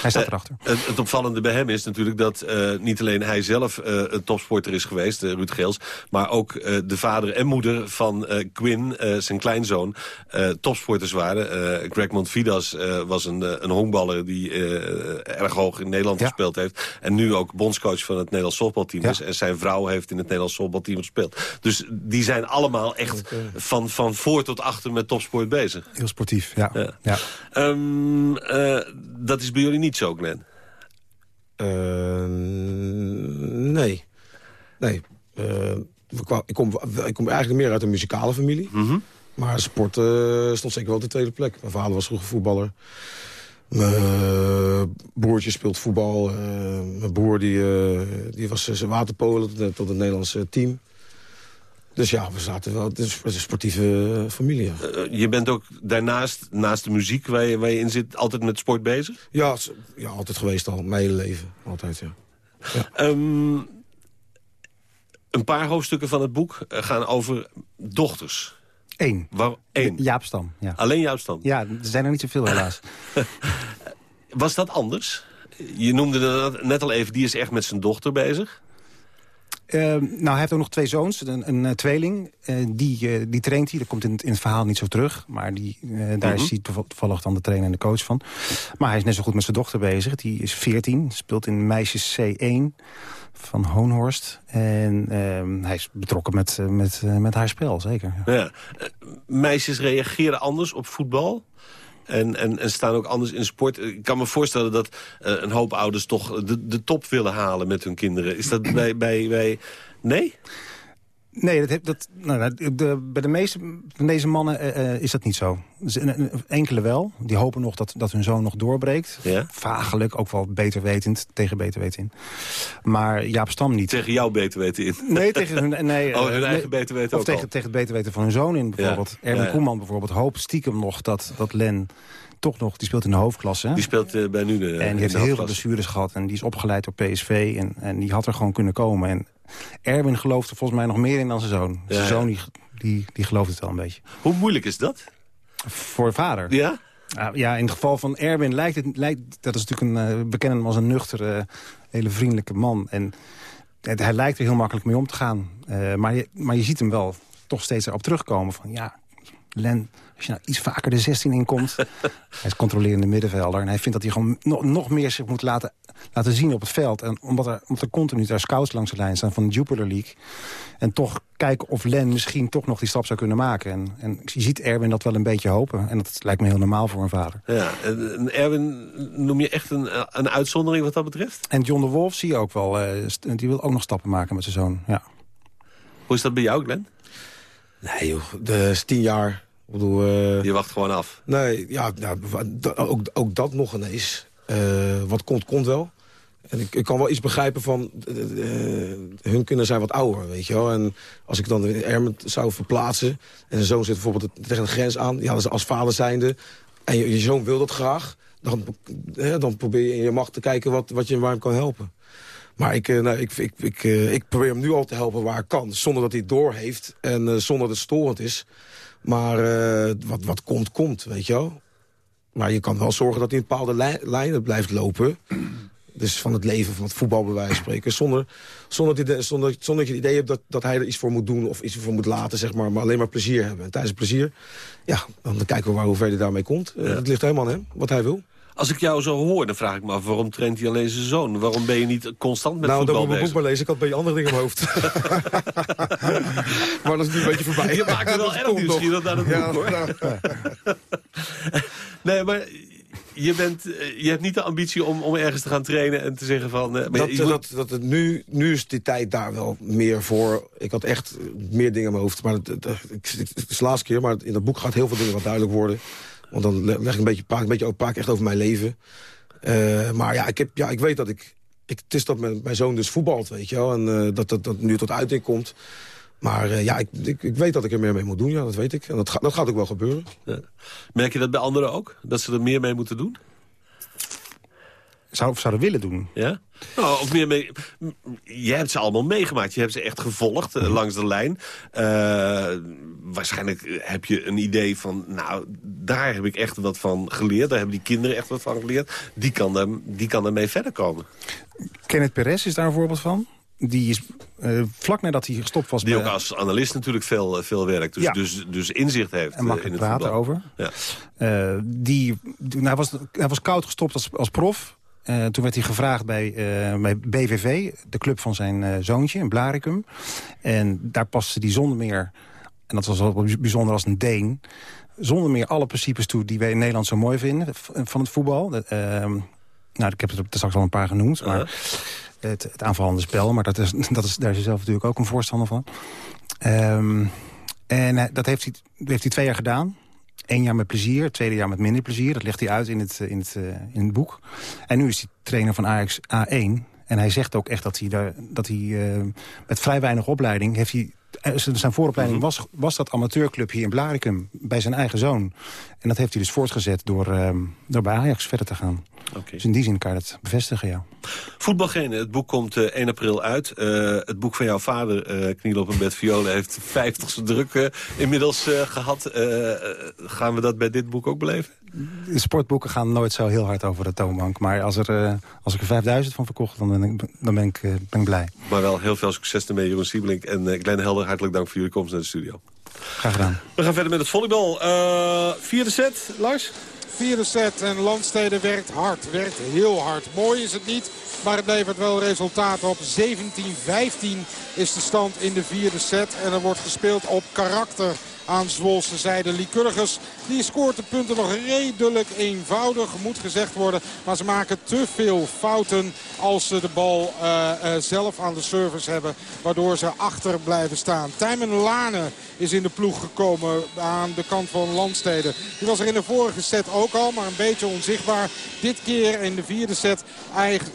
hij staat erachter. Het, het, opvallende bij hem is natuurlijk dat niet alleen hij zelf een topsporter is geweest, Ruud Geels... maar ook de vader en moeder van Quinn, zijn kleinzoon, topsporters waren. Greg Montvidas was een, een honkballer die erg hoog in Nederland ja. gespeeld heeft. En nu ook bondscoach van het Nederlands softbalteam ja. is. En zijn vrouw heeft in het Nederlands softbalteam gespeeld. Dus die zijn allemaal echt van, van voor tot achter met topsport bezig. Heel sportief, ja. ja. ja. Um, uh, dat is bij jullie niet zo, Glenn? Uh, nee. Nee. Uh, ik, kom, ik kom eigenlijk meer uit een muzikale familie. Mm -hmm. Maar sport uh, stond zeker wel op de tweede plek. Mijn vader was vroeger voetballer. Mijn broertje speelt voetbal. Uh, mijn broer die, uh, die was zijn waterpolen tot, tot het Nederlandse team. Dus ja, we zaten wel... Het is een sportieve familie. Uh, je bent ook daarnaast, naast de muziek waar je, waar je in zit... altijd met sport bezig? Ja, ja altijd geweest al. Mijn hele leven. Altijd, ja. ja. Um, [laughs] een paar hoofdstukken van het boek gaan over dochters. Eén. Waar, één. Jaap Stam, ja. Alleen Jaap Stam? Ja, er zijn er niet zoveel helaas. [laughs] Was dat anders? Je noemde net al even, die is echt met zijn dochter bezig. nou, hij heeft ook nog twee zoons, een, een tweeling. die, die traint hij, dat komt in het, in het verhaal niet zo terug. Maar die, daar is mhm. hij toevallig dan de trainer en de coach van. Maar hij is net zo goed met zijn dochter bezig. Die is 14, speelt in meisjes C1 van Hoonhorst. En ehm, hij is betrokken met, met, met haar spel, zeker. Ja. meisjes reageren anders op voetbal? En, en, en staan ook anders in sport. Ik kan me voorstellen dat uh, een hoop ouders toch de, de top willen halen met hun kinderen. Is dat [clears throat] bij... bij, bij... Nee? Nee, dat, dat, nou, de, bij de meeste van deze mannen uh, is dat niet zo. Dus enkele wel. Die hopen nog dat, dat hun zoon nog doorbreekt. Ja? Vagelijk, ook wel beter wetend, tegen beter weten in. Maar Jaap Stam niet. Tegen jou beter weten in? Nee, tegen hun, [laughs] nee, oh, hun eigen beter weten of tegen, tegen het beter weten van hun zoon in bijvoorbeeld. Ja. Erwin Koeman bijvoorbeeld hoopt stiekem nog dat, dat Len toch nog, die speelt in de hoofdklasse. Die speelt uh, bij nu de En die heeft heel veel blessures gehad. En die is opgeleid door PSV. En, en die had er gewoon kunnen komen. En Erwin gelooft er volgens mij nog meer in dan zijn zoon. Zijn zoon die, die, die gelooft het wel een beetje. Hoe moeilijk is dat? Voor vader? Ja? ja, in het geval van Erwin lijkt het... Lijkt, dat is natuurlijk een... We kennen hem als een nuchtere, hele vriendelijke man. En hij lijkt er heel makkelijk mee om te gaan. Uh, maar, je, maar je ziet hem wel toch steeds erop terugkomen van... ja, Len, als je nou iets vaker de 16 inkomt... [laughs] hij is controlerende middenvelder. En hij vindt dat hij gewoon nog, nog meer zich moet laten, laten zien op het veld. En omdat er, omdat er continu daar scouts langs de lijn staan van de Jupiler League. En toch kijken of Len misschien toch nog die stap zou kunnen maken. En, en je ziet Erwin dat wel een beetje hopen. En dat lijkt me heel normaal voor een vader. Ja, en Erwin noem je echt een, een uitzondering wat dat betreft? En John de Wolf zie je ook wel. Uh, die wil ook nog stappen maken met zijn zoon. Ja. Hoe is dat bij jou, Glenn? Nee joh, de is tien jaar. Ik bedoel, uh, je wacht gewoon af? Nee, ja, nou, ook, ook dat nog ineens. Uh, wat komt, komt wel. En ik, ik, kan wel iets begrijpen van... Uh, hun kunnen zijn wat ouder, weet je wel. En als ik dan Ermen zou verplaatsen... en zijn zoon zit bijvoorbeeld tegen de grens aan... ja, als vader zijnde... en je, je zoon wil dat graag... dan, dan probeer je in je macht te kijken wat, wat je waar hem kan helpen. Maar ik, nou, ik, ik, ik, ik probeer hem nu al te helpen waar ik kan. Zonder dat hij het door heeft en zonder dat het storend is. Maar uh, wat, wat komt, komt, weet je wel. Maar je kan wel zorgen dat hij in bepaalde lijnen blijft lopen. Dus van het leven, van het voetbal bij wijze van spreken. Zonder, zonder, dat, zonder, zonder dat je het idee hebt dat, dat hij er iets voor moet doen... of iets voor moet laten, zeg maar. Maar alleen maar plezier hebben. En tijdens het plezier, ja, dan kijken we waar, hoe ver hij daarmee komt. Ja. het ligt helemaal aan hem, wat hij wil. Als ik jou zo hoor, dan vraag ik me af... waarom traint hij alleen zijn zoon? Waarom ben je niet constant met nou, voetbal Nou, dan moet ik boek maar lezen. Ik had een beetje andere dingen in mijn hoofd. [laughs] maar dat is nu een beetje voorbij. Je maakt het wel [laughs] erg nieuwsgierig naar het boek, ja, hoor. Nou. [laughs] nee, maar je, bent, eh, je hebt niet de ambitie om, om ergens te gaan trainen en te zeggen van... Uh, dat, dat, dat het nu, nu is die tijd daar wel meer voor. Ik had echt meer dingen in mijn hoofd. Maar het is de laatste keer, maar in dat boek gaat heel veel dingen wat duidelijk worden. Want dan leg ik een beetje, praat, een beetje praat echt over mijn leven. Uh, maar ja ik, heb, ja, ik weet dat ik... ik het is dat mijn, mijn zoon dus voetbalt, weet je wel. En uh, dat, dat dat nu tot uiting komt. Maar uh, ja, ik, ik, ik, weet dat ik er meer mee moet doen, ja, dat weet ik. En dat, dat gaat ook wel gebeuren. Ja. Merk je dat bij anderen ook? Dat ze er meer mee moeten doen? Zou, zouden willen doen. Ja? Nou, of meer mee, je hebt ze allemaal meegemaakt. Je hebt ze echt gevolgd eh, mhm. langs de lijn. Uh, waarschijnlijk heb je een idee van... nou, daar heb ik echt wat van geleerd. Daar hebben die kinderen echt wat van geleerd. Die kan, er, die kan ermee verder komen. Kenneth Perez is daar een voorbeeld van. Die is uh, vlak nadat hij gestopt was... Die ook als analist natuurlijk veel, veel werkt. Dus, ja. dus, dus inzicht heeft En mag in het praten over. Ja. Uh, die, hij, was, hij was koud gestopt als, als prof. Uh, toen werd hij gevraagd bij, uh, bij BVV, de club van zijn uh, zoontje in Blaricum. En daar paste hij zonder meer, en dat was wel bijzonder als een Deen... zonder meer alle principes toe die wij in Nederland zo mooi vinden van het voetbal. Ehm, nou, ik heb er straks al een paar genoemd, maar het, het aanvallende spel. Maar dat is, [laughs] dat is, daar is hij zelf natuurlijk ook een voorstander van. Um, en dat heeft hij, heeft hij twee jaar gedaan. Eén jaar met plezier, het tweede jaar met minder plezier. Dat legt hij uit in het, in het, eh, in het boek. En nu is hij trainer van Ajax A1. En hij zegt ook echt dat hij, daar, dat hij uh, met vrij weinig opleiding... Heeft hij, eh, zijn vooropleiding mhm. was, was dat amateurclub hier in Blaricum... bij zijn eigen zoon. En dat heeft hij dus voortgezet door, uh, door bij Ajax verder te gaan. Dus in die zin kan je dat bevestigen, ja. Voetbalgene, het boek komt 1 april uit. het boek van jouw vader, uh, Kniel op een bed violen, [laughs] heeft 50ste druk inmiddels gehad. gaan we dat bij dit boek ook beleven? De sportboeken gaan nooit zo heel hard over de toonbank. Maar als, er, als ik er 5000 van verkocht, dan ben ik, dan ben ik, ben ik blij. Maar wel heel veel succes ermee, Jeroen Siebelink. En Glenn Helder, hartelijk dank voor jullie komst naar de studio. Graag gedaan. We gaan verder met het volleybal. Vierde set, Lars? Vierde set en Landsteden werkt hard, werkt heel hard. Mooi is het niet, maar het levert wel resultaat op. 17-15 is de stand in de vierde set. En er wordt gespeeld op karakter aan Zwolse zijde. Lycurgus die scoort de punten nog redelijk eenvoudig, moet gezegd worden. Maar ze maken te veel fouten als ze de bal uh, uh, zelf aan de service hebben. Waardoor ze achter blijven staan. Tijmen Lane is in de ploeg gekomen aan de kant van Landsteden. Die was er in de vorige set ook al, maar een beetje onzichtbaar. Dit keer in de vierde set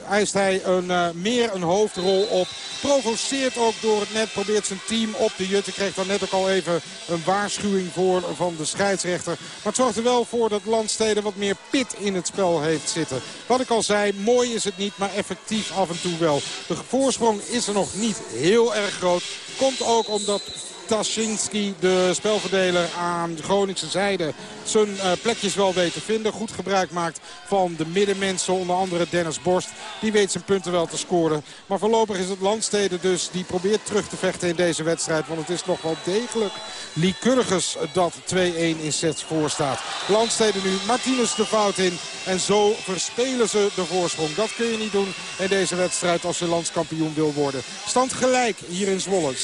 eist hij een, uh, meer een hoofdrol op. Provoceert ook door het net, probeert zijn team op de jutte. Kreeg dan net ook al even een waarschuwing voor van de scheidsrechter. Maar het zorgt er wel voor dat Landsteden wat meer pit in het spel heeft zitten. Wat ik al zei, mooi is het niet, maar effectief af en toe wel. De voorsprong is er nog niet heel erg groot. Komt ook omdat Taschinski, de spelverdeler aan de Groningse zijde, zijn uh, plekjes wel weet te vinden. Goed gebruik maakt van de middenmensen, onder andere Dennis Borst. Die weet zijn punten wel te scoren. Maar voorlopig is het Landsteden dus die probeert terug te vechten in deze wedstrijd. Want het is nog wel degelijk Lycurgus dat 2-1 in sets voor staat. Landsteden nu Martinez de fout in. En zo verspelen ze de voorsprong. Dat kun je niet doen in deze wedstrijd als je landskampioen wil worden. Stand gelijk hier in Zwolle. 17-17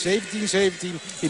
in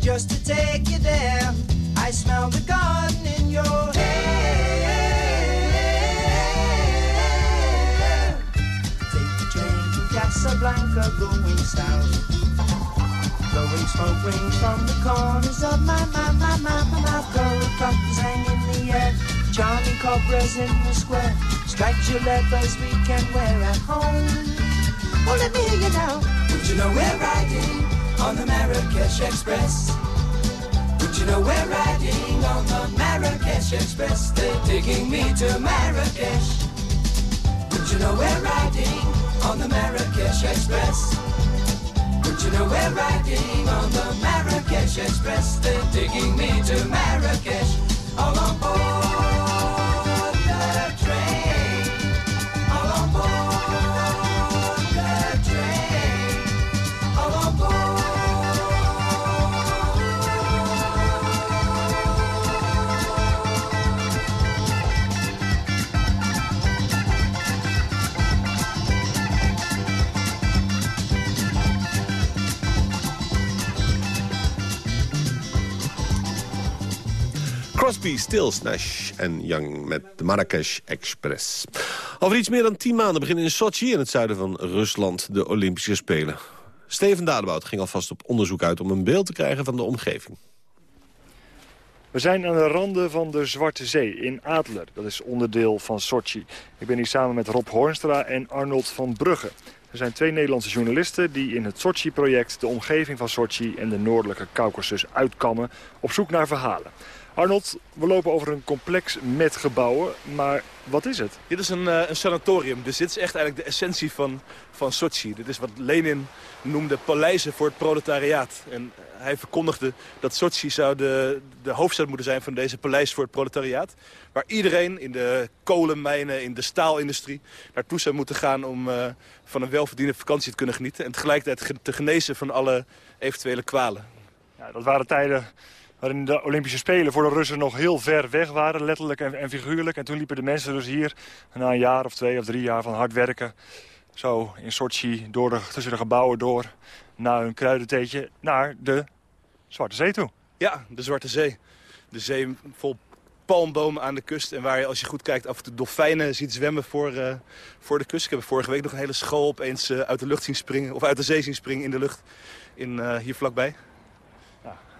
just to take you there. I smell the garden in your hair. Take the train from Casablanca going south. Blowing smoke rings from the corners of my, my, my, my, my mouth. Buttons hang in the air. Charming cobras in the square. Striped leathers we can wear at home. Oh, let me hear you now. Would you know we're riding on the Marrakesh Express? Would you know we're riding on the Marrakesh Express? They're taking me to Marrakesh. Would you know we're riding on the Marrakesh Express? Would you know we're riding on the Marrakesh Express? They're taking me to Marrakesh. All on board Crosby, Stills, Nash en Young met de Marrakesh Express. Over iets meer dan tien maanden beginnen in Sochi in het zuiden van Rusland de Olympische Spelen. Steven Dadebout ging alvast op onderzoek uit om een beeld te krijgen van de omgeving. We zijn aan de randen van de Zwarte Zee in Adler. Dat is onderdeel van Sochi. Ik ben hier samen met Rob Hornstra en Arnold van Brugge. Er zijn twee Nederlandse journalisten die in het Sochi-project... de omgeving van Sochi en de noordelijke Caucasus uitkammen op zoek naar verhalen. Arnold, we lopen over een complex met gebouwen, maar wat is het? Dit is een, uh, een sanatorium, dus dit is echt eigenlijk de essentie van, van Sochi. Dit is wat Lenin noemde paleizen voor het proletariaat. En hij verkondigde dat Sochi zou de, de hoofdstad moeten zijn van deze paleis voor het proletariaat. Waar iedereen in de kolenmijnen, in de staalindustrie naartoe zou moeten gaan om uh, van een welverdiende vakantie te kunnen genieten. En tegelijkertijd te genezen van alle eventuele kwalen. Ja, dat waren tijden waarin de Olympische Spelen voor de Russen nog heel ver weg waren, letterlijk en, figuurlijk. En toen liepen de mensen dus hier, na een jaar of twee of drie jaar van hard werken... zo in Sochi door de, tussen de gebouwen door, na hun kruidentheetje, naar de Zwarte Zee toe. Ja, de Zwarte Zee. De zee vol palmbomen aan de kust. En waar je, als je goed kijkt, af toe dolfijnen ziet zwemmen voor, uh, voor de kust. Ik heb vorige week nog een hele school opeens uh, uit de lucht zien springen. Of uit de zee zien springen in de lucht. In, uh, hier vlakbij.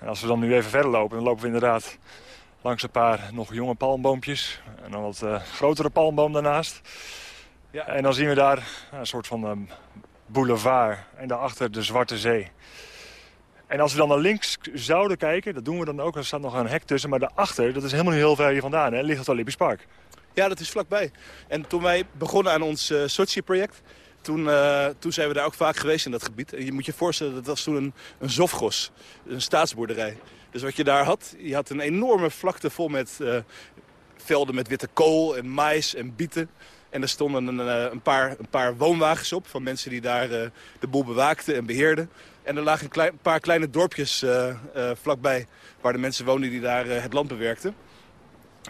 En als we dan nu even verder lopen, dan lopen we inderdaad langs een paar nog jonge palmboompjes. En dan wat uh, grotere palmboom daarnaast. Ja. En dan zien we daar een soort van um, boulevard. En daarachter de Zwarte Zee. En als we dan naar links zouden kijken, dat doen we dan ook. Er staat nog een hek tussen. Maar daarachter, dat is helemaal niet heel ver hier vandaan, hè, ligt het Olympisch Park. Ja, dat is vlakbij. En toen wij begonnen aan ons uh, Sochi-project... Toen, uh, toen zijn we daar ook vaak geweest in dat gebied. En je moet je voorstellen, dat was toen een, zofgos, een staatsboerderij. Dus wat je daar had, je had een enorme vlakte vol met uh, velden met witte kool en mais en bieten. En er stonden een, uh, een, paar, een paar woonwagens op van mensen die daar de boel bewaakten en beheerden. En er lagen een paar kleine dorpjes vlakbij waar de mensen woonden die daar het land bewerkten.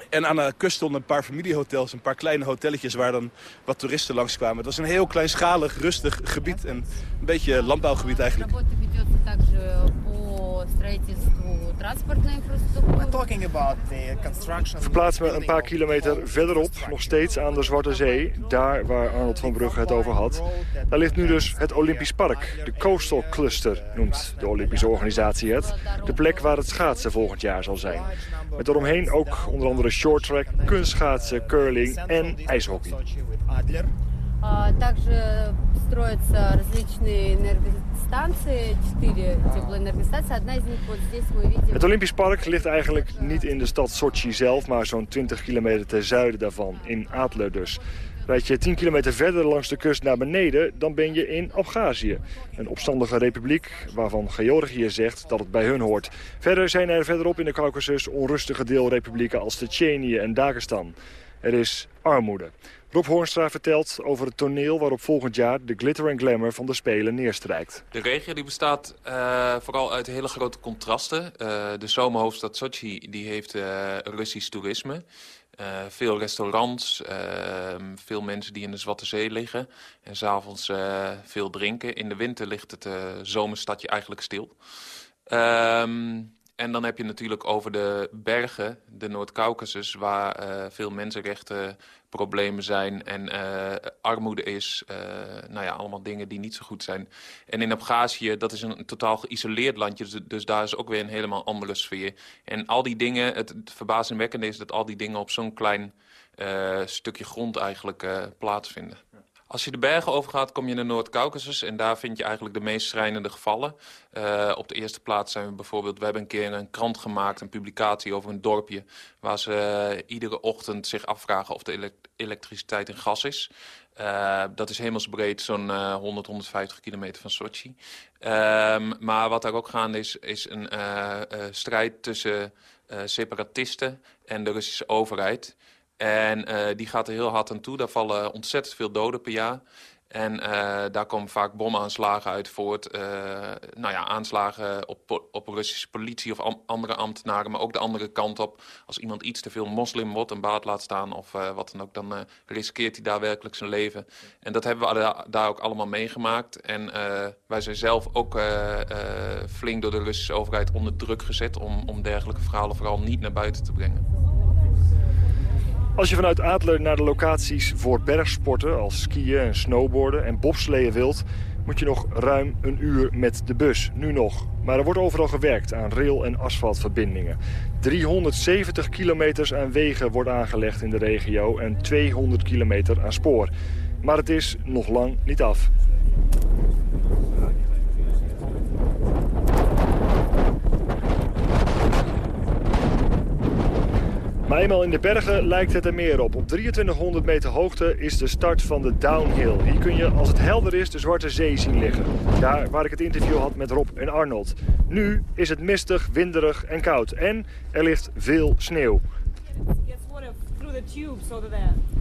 En aan de kust stonden een paar familiehotels, een paar kleine hotelletjes waar dan wat toeristen langskwamen. Het was een heel kleinschalig, rustig gebied en een beetje landbouwgebied eigenlijk Verplaats me een paar kilometer verderop, nog steeds aan de Zwarte Zee, daar waar Arnold van Brugge het over had. Daar ligt nu dus het Olympisch Park, de Coastal Cluster noemt de Olympische organisatie het. De plek waar het schaatsen volgend jaar zal zijn. Met eromheen ook onder andere shorttrack, kunstschaatsen, curling en ijshockey. Также строятся различные энергостанции, четыре теплоэнергостанции. Одна из них вот здесь мы видим. Het Olympisch Park ligt eigenlijk niet in de stad Sochi zelf, maar zo'n 20 kilometer ten zuiden daarvan, in Adler dus. Rijd je 10 kilometer verder langs de kust naar beneden, dan ben je in Abhazie. Een opstandige republiek waarvan Georgië zegt dat het bij hun hoort. Verder zijn er verderop in de Caucasus onrustige deelrepublieken als Tsjetsjenië en Dagestan. Er is armoede. Rob Hoornstra vertelt over het toneel waarop volgend jaar de glitter en glamour van de Spelen neerstrijkt. De regio die bestaat uh, vooral uit hele grote contrasten. Uh, de zomerhoofdstad Sochi die heeft uh, Russisch toerisme. Veel restaurants, uh, veel mensen die in de Zwarte Zee liggen. En s'avonds veel drinken. In de winter ligt het zomerstadje eigenlijk stil. Um, en dan heb je natuurlijk over de bergen, de Noord-Caucasus... waar uh, veel mensenrechtenproblemen zijn en uh, armoede is. Uh, nou ja, allemaal dingen die niet zo goed zijn. En in Abhazie, dat is een totaal geïsoleerd landje... Dus, dus daar is ook weer een helemaal andere sfeer. En al die dingen, het, het verbazingwekkende is... dat al die dingen op zo'n klein stukje grond eigenlijk plaatsvinden. Als je de bergen overgaat, kom je in de Noord-Caucasus... en daar vind je eigenlijk de meest schrijnende gevallen. Uh, op de eerste plaats zijn we bijvoorbeeld... we hebben een keer een krant gemaakt, een publicatie over een dorpje... waar ze uh, iedere ochtend zich afvragen of de elekt elektriciteit en gas is. Uh, dat is hemelsbreed zo'n 100, 150 kilometer van Sochi. Ehm, maar wat daar ook gaande is, is een strijd tussen separatisten en de Russische overheid... En uh, die gaat er heel hard aan toe. Daar vallen ontzettend veel doden per jaar. En uh, daar komen vaak bomaanslagen uit voort. Uh, nou ja, aanslagen op, op Russische politie of andere ambtenaren. Maar ook de andere kant op. Als iemand iets te veel moslim wordt, een baard laat staan of wat dan ook... dan riskeert hij daar werkelijk zijn leven. En dat hebben we da daar ook allemaal meegemaakt. En wij zijn zelf ook flink door de Russische overheid onder druk gezet... om, om dergelijke verhalen vooral niet naar buiten te brengen. Als je vanuit Adler naar de locaties voor bergsporten als skiën en snowboarden en bobsleeën wilt, moet je nog ruim een uur met de bus. Nu nog. Maar er wordt overal gewerkt aan rail- en asfaltverbindingen. 370 kilometers aan wegen wordt aangelegd in de regio en 200 kilometer aan spoor. Maar het is nog lang niet af. Maar eenmaal in de bergen lijkt het er meer op. Op 2300 meter hoogte is de start van de downhill. Hier kun je, als het helder is, de Zwarte Zee zien liggen. Daar waar ik het interview had met Rob en Arnold. Nu is het mistig, winderig en koud. En er ligt veel sneeuw.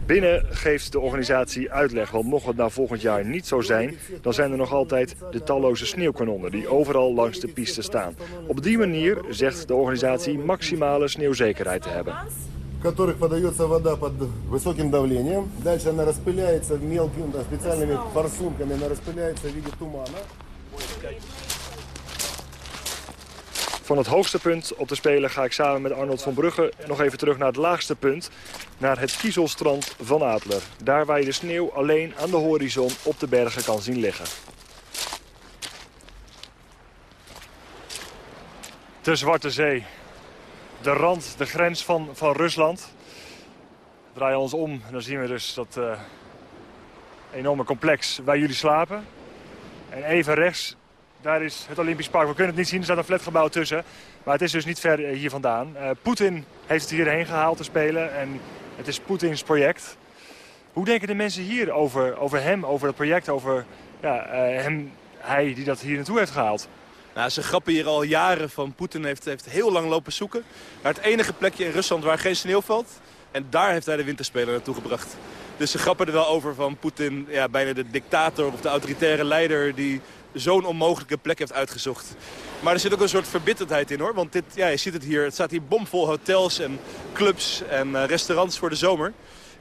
Binnen geeft de organisatie uitleg, want mocht het nou volgend jaar niet zo zijn... dan zijn er nog altijd de talloze sneeuwkanonnen die overal langs de piste staan. Op die manier zegt de organisatie maximale sneeuwzekerheid te hebben. в которых подается вода под высоким давлением. Дальше она распыляется мелкими да, специальными форсунками, она распыляется в виде тумана. Van het hoogste punt op de Spelen ga ik samen met Arnold van Brugge nog even terug naar het laagste punt. Naar het kiezelstrand van Adler. Daar waar je de sneeuw alleen aan de horizon op de bergen kan zien liggen. De Zwarte Zee. De rand, de grens van, van Rusland. We draaien ons om en dan zien we dus dat eh, enorme complex waar jullie slapen. En even rechts, daar is het Olympisch Park. We kunnen het niet zien, er staat een flatgebouw tussen. Maar het is dus niet ver eh, hier vandaan. Eh, Poetin heeft het hierheen gehaald te spelen en het is Poetins project. Hoe denken de mensen hier over, over hem, over het project, over ja, eh, hem, hij die dat hier naartoe heeft gehaald? Nou, ze grappen hier al jaren van Poetin heeft, heeft heel lang lopen zoeken. Naar het enige plekje in Rusland waar geen sneeuw valt. En daar heeft hij de winterspeler naartoe gebracht. Dus ze grappen er wel over van Poetin, ja, bijna de dictator of de autoritaire leider... die zo'n onmogelijke plek heeft uitgezocht. Maar er zit ook een soort verbitterdheid in hoor. Want dit, ja, je ziet het hier, het staat hier bomvol hotels en clubs en eh, restaurants voor de zomer.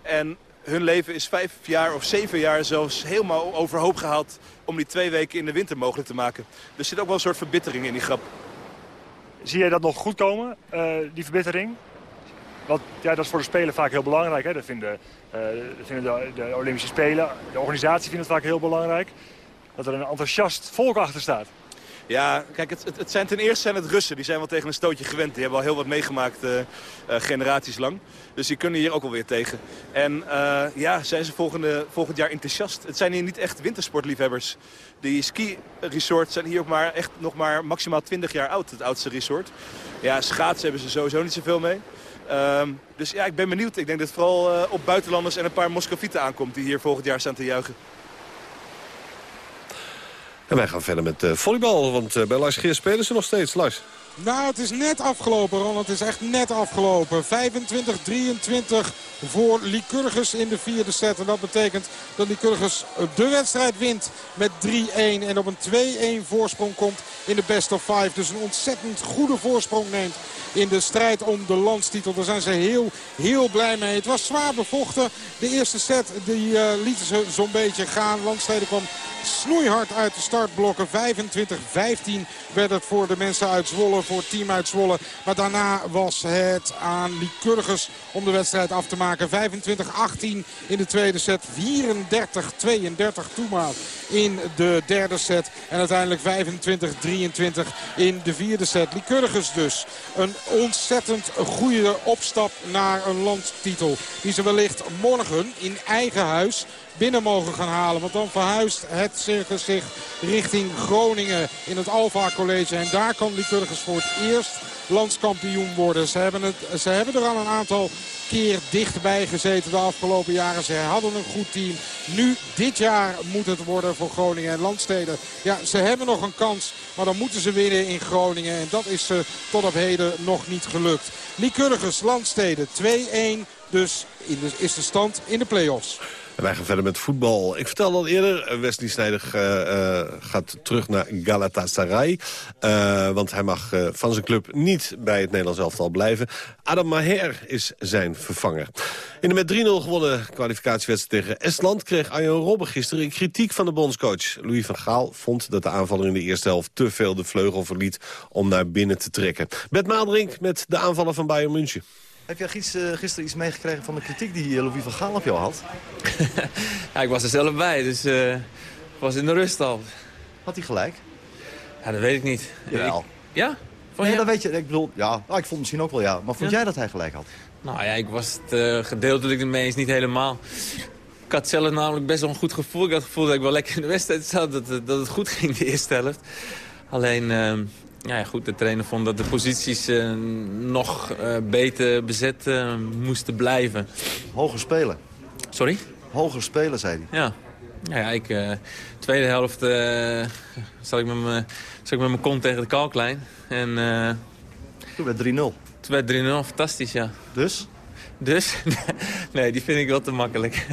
En hun leven is vijf jaar of zeven jaar zelfs helemaal overhoop gehaald... om die twee weken in de winter mogelijk te maken. Er zit ook wel een soort verbittering in die grap. Zie jij dat nog goed komen, eh, die verbittering? Want ja, dat is voor de Spelen vaak heel belangrijk. Hè? Dat vinden, eh, vinden de, de Olympische Spelen, de organisatie vindt het vaak heel belangrijk. Dat er een enthousiast volk achter staat. Ja, kijk, het, het, zijn ten eerste zijn het Russen. Die zijn wel tegen een stootje gewend. Die hebben al heel wat meegemaakt uh, uh, generaties lang. Dus die kunnen hier ook wel weer tegen. En uh, ja, zijn ze volgende, volgend jaar enthousiast. Het zijn hier niet echt wintersportliefhebbers. Die ski-resorts zijn hier ook maar echt nog maar maximaal 20 jaar oud. Het oudste resort. Ja, schaatsen hebben ze sowieso niet zoveel mee. Um, dus ja, ik ben benieuwd. Ik denk dat het vooral op buitenlanders en een paar Moscovieten aankomt... die hier volgend jaar staan te juichen. En wij gaan verder met uh, volleybal, want uh, bij Lars Geer spelen ze nog steeds. Lars. Nou, het is net afgelopen, Ron. Het is echt net afgelopen. 25-23 voor Lycurgus in de vierde set. En dat betekent dat Lycurgus de wedstrijd wint met 3-1. En op een 2-1 voorsprong komt in de best of five. Dus een ontzettend goede voorsprong neemt in de strijd om de landstitel. Daar zijn ze heel, heel blij mee. Het was zwaar bevochten. De eerste set die uh, lieten ze zo'n beetje gaan. Landsteden kwam snoeihard uit de startblokken. 25-15 werd het voor de mensen uit Zwolle, voor het team uit Zwolle. Maar daarna was het aan Lycurgus om de wedstrijd af te maken. 25-18 in de tweede set. 34-32 toemaal in de derde set. En uiteindelijk 25-23 in de vierde set. Lycurgus dus. Een ontzettend goede opstap naar een landstitel. Die ze wellicht morgen in eigen huis binnen mogen gaan halen. Want dan verhuist het circus zich richting Groningen in het Alfa College. En daar kan Lycurgus voor het eerst landskampioen worden. Ze hebben, het, ze hebben er al een aantal keer dichtbij gezeten de afgelopen jaren. Ze hadden een goed team. Nu, dit jaar moet het worden voor Groningen en Landsteden. Ja, ze hebben nog een kans, maar dan moeten ze winnen in Groningen. En dat is uh, tot op heden nog niet gelukt. Lycurgus, Landsteden 2-1. Dus is de stand in de play-offs. En wij gaan verder met voetbal. Ik vertelde al eerder, Wesley Sneijder uh, uh, gaat terug naar Galatasaray. Want hij mag van zijn club niet bij het Nederlands elftal blijven. Adam Maher is zijn vervanger. In de met 3-0 gewonnen kwalificatiewedstrijd tegen Estland... kreeg Arjen Robben gisteren kritiek van de bondscoach. Louis van Gaal vond dat de aanvaller in de eerste helft... te veel de vleugel verliet om naar binnen te trekken. Bert Maaldrink met de aanvaller van Bayern München. Heb jij gisteren iets meegekregen van de kritiek die Louis van Gaal op jou had? [laughs] ja, ik was er zelf bij, dus uh, ik was in de rust al. Had hij gelijk? Ja, dat weet ik niet. Jawel. Ik, ja? Vond nee, dat weet je. Ik bedoel, ja, nou, ik vond misschien ook wel ja. Maar vond ja? jij dat hij gelijk had? Nou ja, ik was het uh, gedeeltelijk ermee eens, niet helemaal. Ik had zelf namelijk best wel een goed gevoel. Ik had het gevoel dat ik wel lekker in de wedstrijd zat. Dat, dat het goed ging de eerste helft. Alleen, uh, ja, goed, de trainer vond dat de posities uh, nog uh, beter bezet uh, moesten blijven. Hoger spelen. Sorry? Hoger spelen, zei hij. Ja. Ja, ik, tweede helft zat ik met mijn kont tegen de kalklijn. En, Toen werd 3-0. Toen werd 3-0, fantastisch, ja. Dus? Dus? [laughs] nee, die vind ik wel te makkelijk.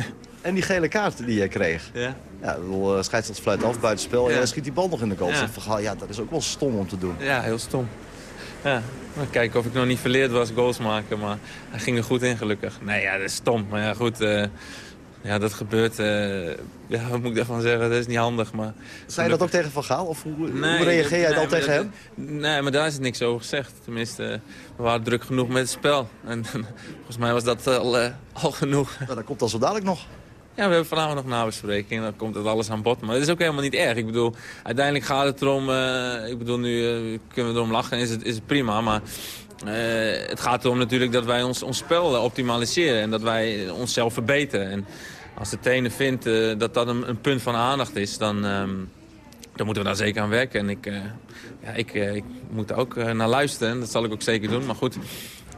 En die gele kaart die jij kreeg. Ja. Ja, de scheidsrechter fluit af, buitenspel. Ja. En jij schiet die bal nog in de goal. Ja. Verhaal, ja, dat is ook wel stom om te doen. Ja, heel stom. Ja, maar kijken of ik nog niet verleerd was goals maken. Maar hij ging er goed in, gelukkig. Nee, ja, dat is stom. Maar ja, goed. Uh, ja, dat gebeurt. Uh, ja, wat moet ik daarvan zeggen? Dat is niet handig. Maar Zei je dat ook tegen Van Gaal? Of hoe, nee, hoe reageer jij nee, dan tegen dat, hem? Nee, maar daar is niks over gezegd. Tenminste, we waren druk genoeg met het spel. En [laughs] volgens mij was dat al, uh, al genoeg. Nou, dat komt dan zo dadelijk nog. Ja, we hebben vanavond nog nabespreking. Dan komt het alles aan bod. Maar dat is ook helemaal niet erg. Ik bedoel, uiteindelijk gaat het erom... Uh, ik bedoel, nu uh, kunnen we erom lachen. Is het, is prima. Maar uh, het gaat erom natuurlijk dat wij ons, ons spel optimaliseren. En dat wij onszelf verbeteren. En als de trainer vindt dat dat een, punt van aandacht is... dan, um, dan moeten we daar zeker aan werken. En ik, ja, ik, ik moet er ook naar luisteren. En dat zal ik ook zeker doen. Maar goed...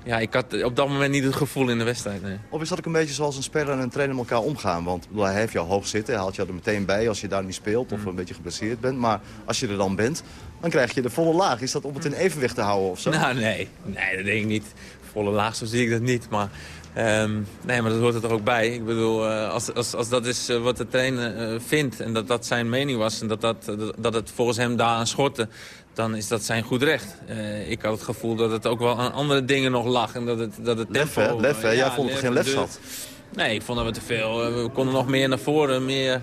Ja, ik had op dat moment niet het gevoel in de wedstrijd. Nee. Of is dat ook een beetje zoals een speler en een trainer met elkaar omgaan? Want hij heeft jou hoog zitten, hij haalt je er meteen bij als je daar niet speelt of mm. een beetje geblesseerd bent. Maar als je er dan bent, dan krijg je de volle laag. Is dat om het in evenwicht te houden of zo? Nou, nee. Nee, dat denk ik niet. Volle laag, zo zie ik dat niet. Maar, um, nee, maar dat hoort er toch ook bij. Ik bedoel, uh, als, als, als dat is uh, wat de trainer uh, vindt en dat dat zijn mening was... en dat, dat, dat het volgens hem daaraan schortte dan is dat zijn goed recht. Uh, ik had het gevoel dat het ook wel aan andere dingen nog lag. En dat het, dat het. Lef, hè? Lef, hè? Jij ja, vond het geen lef zat. Nee, ik vond dat we te veel. Uh, we konden nog meer naar voren, meer,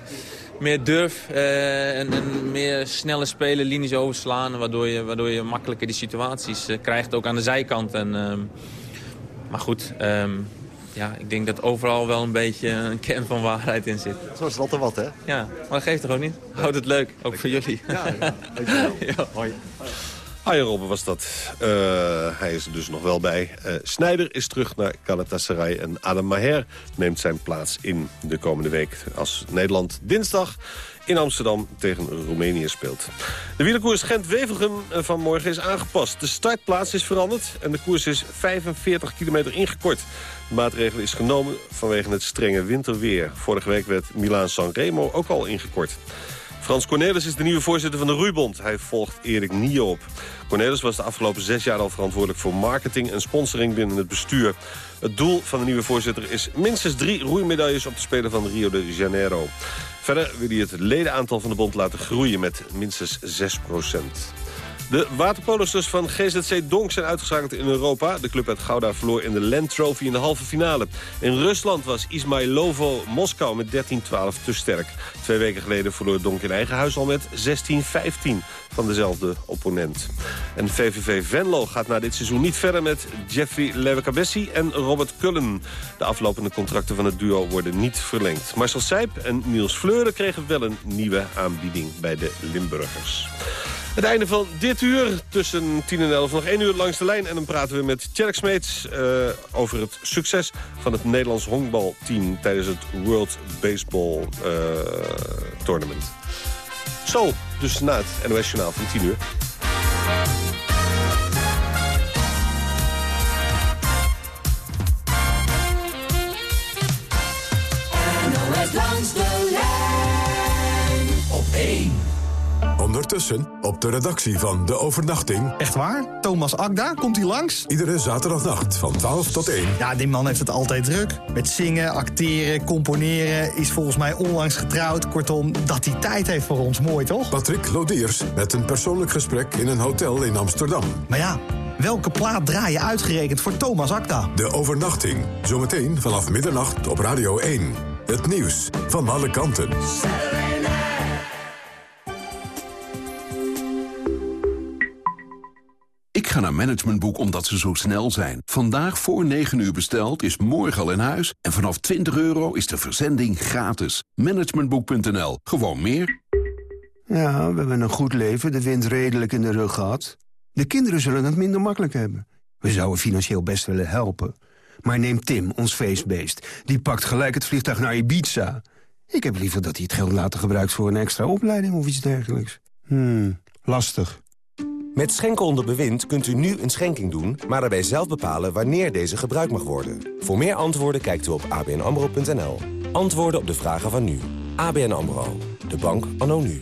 meer durf uh, en, en, meer snelle spelen, linies overslaan. Waardoor je, waardoor je makkelijker die situaties krijgt, ook aan de zijkant. En, maar goed, um, ja, ik denk dat overal wel een beetje een kern van waarheid in zit. Zo is het altijd wat, hè? Ja, maar dat geeft toch ook niet? Houd het leuk, ook voor jullie. Ja, ja. [laughs] ja. Hoi. Arjen Robben was dat. Uh, hij is er dus nog wel bij. Uh, Snijder is terug naar Galatasaray en Adam Maher neemt zijn plaats in de komende week. Als Nederland dinsdag in Amsterdam tegen Roemenië speelt. De wielerkoers Gent-Wevelgem van morgen is aangepast. De startplaats is veranderd en de koers is 45 kilometer ingekort. De maatregel is genomen vanwege het strenge winterweer. Vorige week werd Milaan-San Remo ook al ingekort. Frans Cornelis is de nieuwe voorzitter van de Roeibond. Hij volgt Erik Nie op. Cornelis was de afgelopen zes jaar al verantwoordelijk voor marketing en sponsoring binnen het bestuur. Het doel van de nieuwe voorzitter is minstens drie roeimedailles op de Spelen van Rio de Janeiro. Verder wil hij het ledenaantal van de bond laten groeien met minstens 6 procent. De waterpolosters van GZC Donk zijn uitgeschakeld in Europa. De club uit Gouda verloor in de Land Trophy in de halve finale. In Rusland was Ismailovo Moskou met 13-12 te sterk. Twee weken geleden verloor Donk in eigen huis al met 16-15 van dezelfde opponent. En VVV Venlo gaat na dit seizoen niet verder met Jeffrey Lewekabessi en Robert Cullen. De aflopende contracten van het duo worden niet verlengd. Marcel Seip en Niels Fleuren kregen wel een nieuwe aanbieding bij de Limburgers. Het einde van dit uur, tussen 10 en 11, nog één uur langs de lijn. En dan praten we met Tjerk Smeets uh, over het succes van het Nederlands honkbalteam... tijdens het World Baseball uh, Tournament. Zo, dus na het NOS Journaal van 10 uur. Ondertussen op de redactie van De Overnachting. Echt waar? Thomas Akda, komt hij langs? Iedere zaterdagnacht van 12 tot 1. Ja, die man heeft het altijd druk. Met zingen, acteren, componeren, is volgens mij onlangs getrouwd. Kortom, dat hij tijd heeft voor ons, mooi toch? Patrick Lodiers met een persoonlijk gesprek in een hotel in Amsterdam. Maar ja, welke plaat draai je uitgerekend voor Thomas Akda? De Overnachting, zometeen vanaf middernacht op Radio 1. Het nieuws van alle kanten. Ga naar Managementboek omdat ze zo snel zijn. Vandaag voor 9 uur besteld is morgen al in huis. En vanaf 20 euro is de verzending gratis. Managementboek.nl. Gewoon meer. Ja, we hebben een goed leven, de wind redelijk in de rug gehad. De kinderen zullen het minder makkelijk hebben. We zouden financieel best willen helpen. Maar neem Tim, ons feestbeest. Die pakt gelijk het vliegtuig naar Ibiza. Ik heb liever dat hij het geld later gebruikt voor een extra opleiding of iets dergelijks. Hmm, lastig. Met Schenken onder bewind kunt u nu een schenking doen... maar daarbij zelf bepalen wanneer deze gebruikt mag worden. Voor meer antwoorden kijkt u op abnamro.nl. Antwoorden op de vragen van nu. ABN AMRO. De bank anno nu.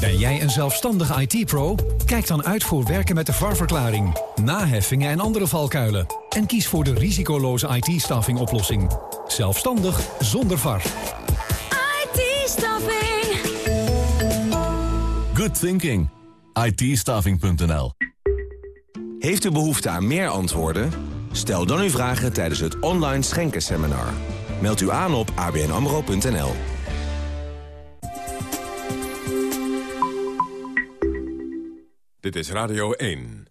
Ben jij een zelfstandige IT-pro? Kijk dan uit voor werken met de VAR-verklaring, naheffingen en andere valkuilen. En kies voor de risicoloze IT-staffing oplossing. Zelfstandig zonder VAR. Good thinking. IT-staffing.nl Heeft u behoefte aan meer antwoorden? Stel dan uw vragen tijdens het online schenkenseminar. Meld u aan op abnamro.nl. Dit is Radio 1.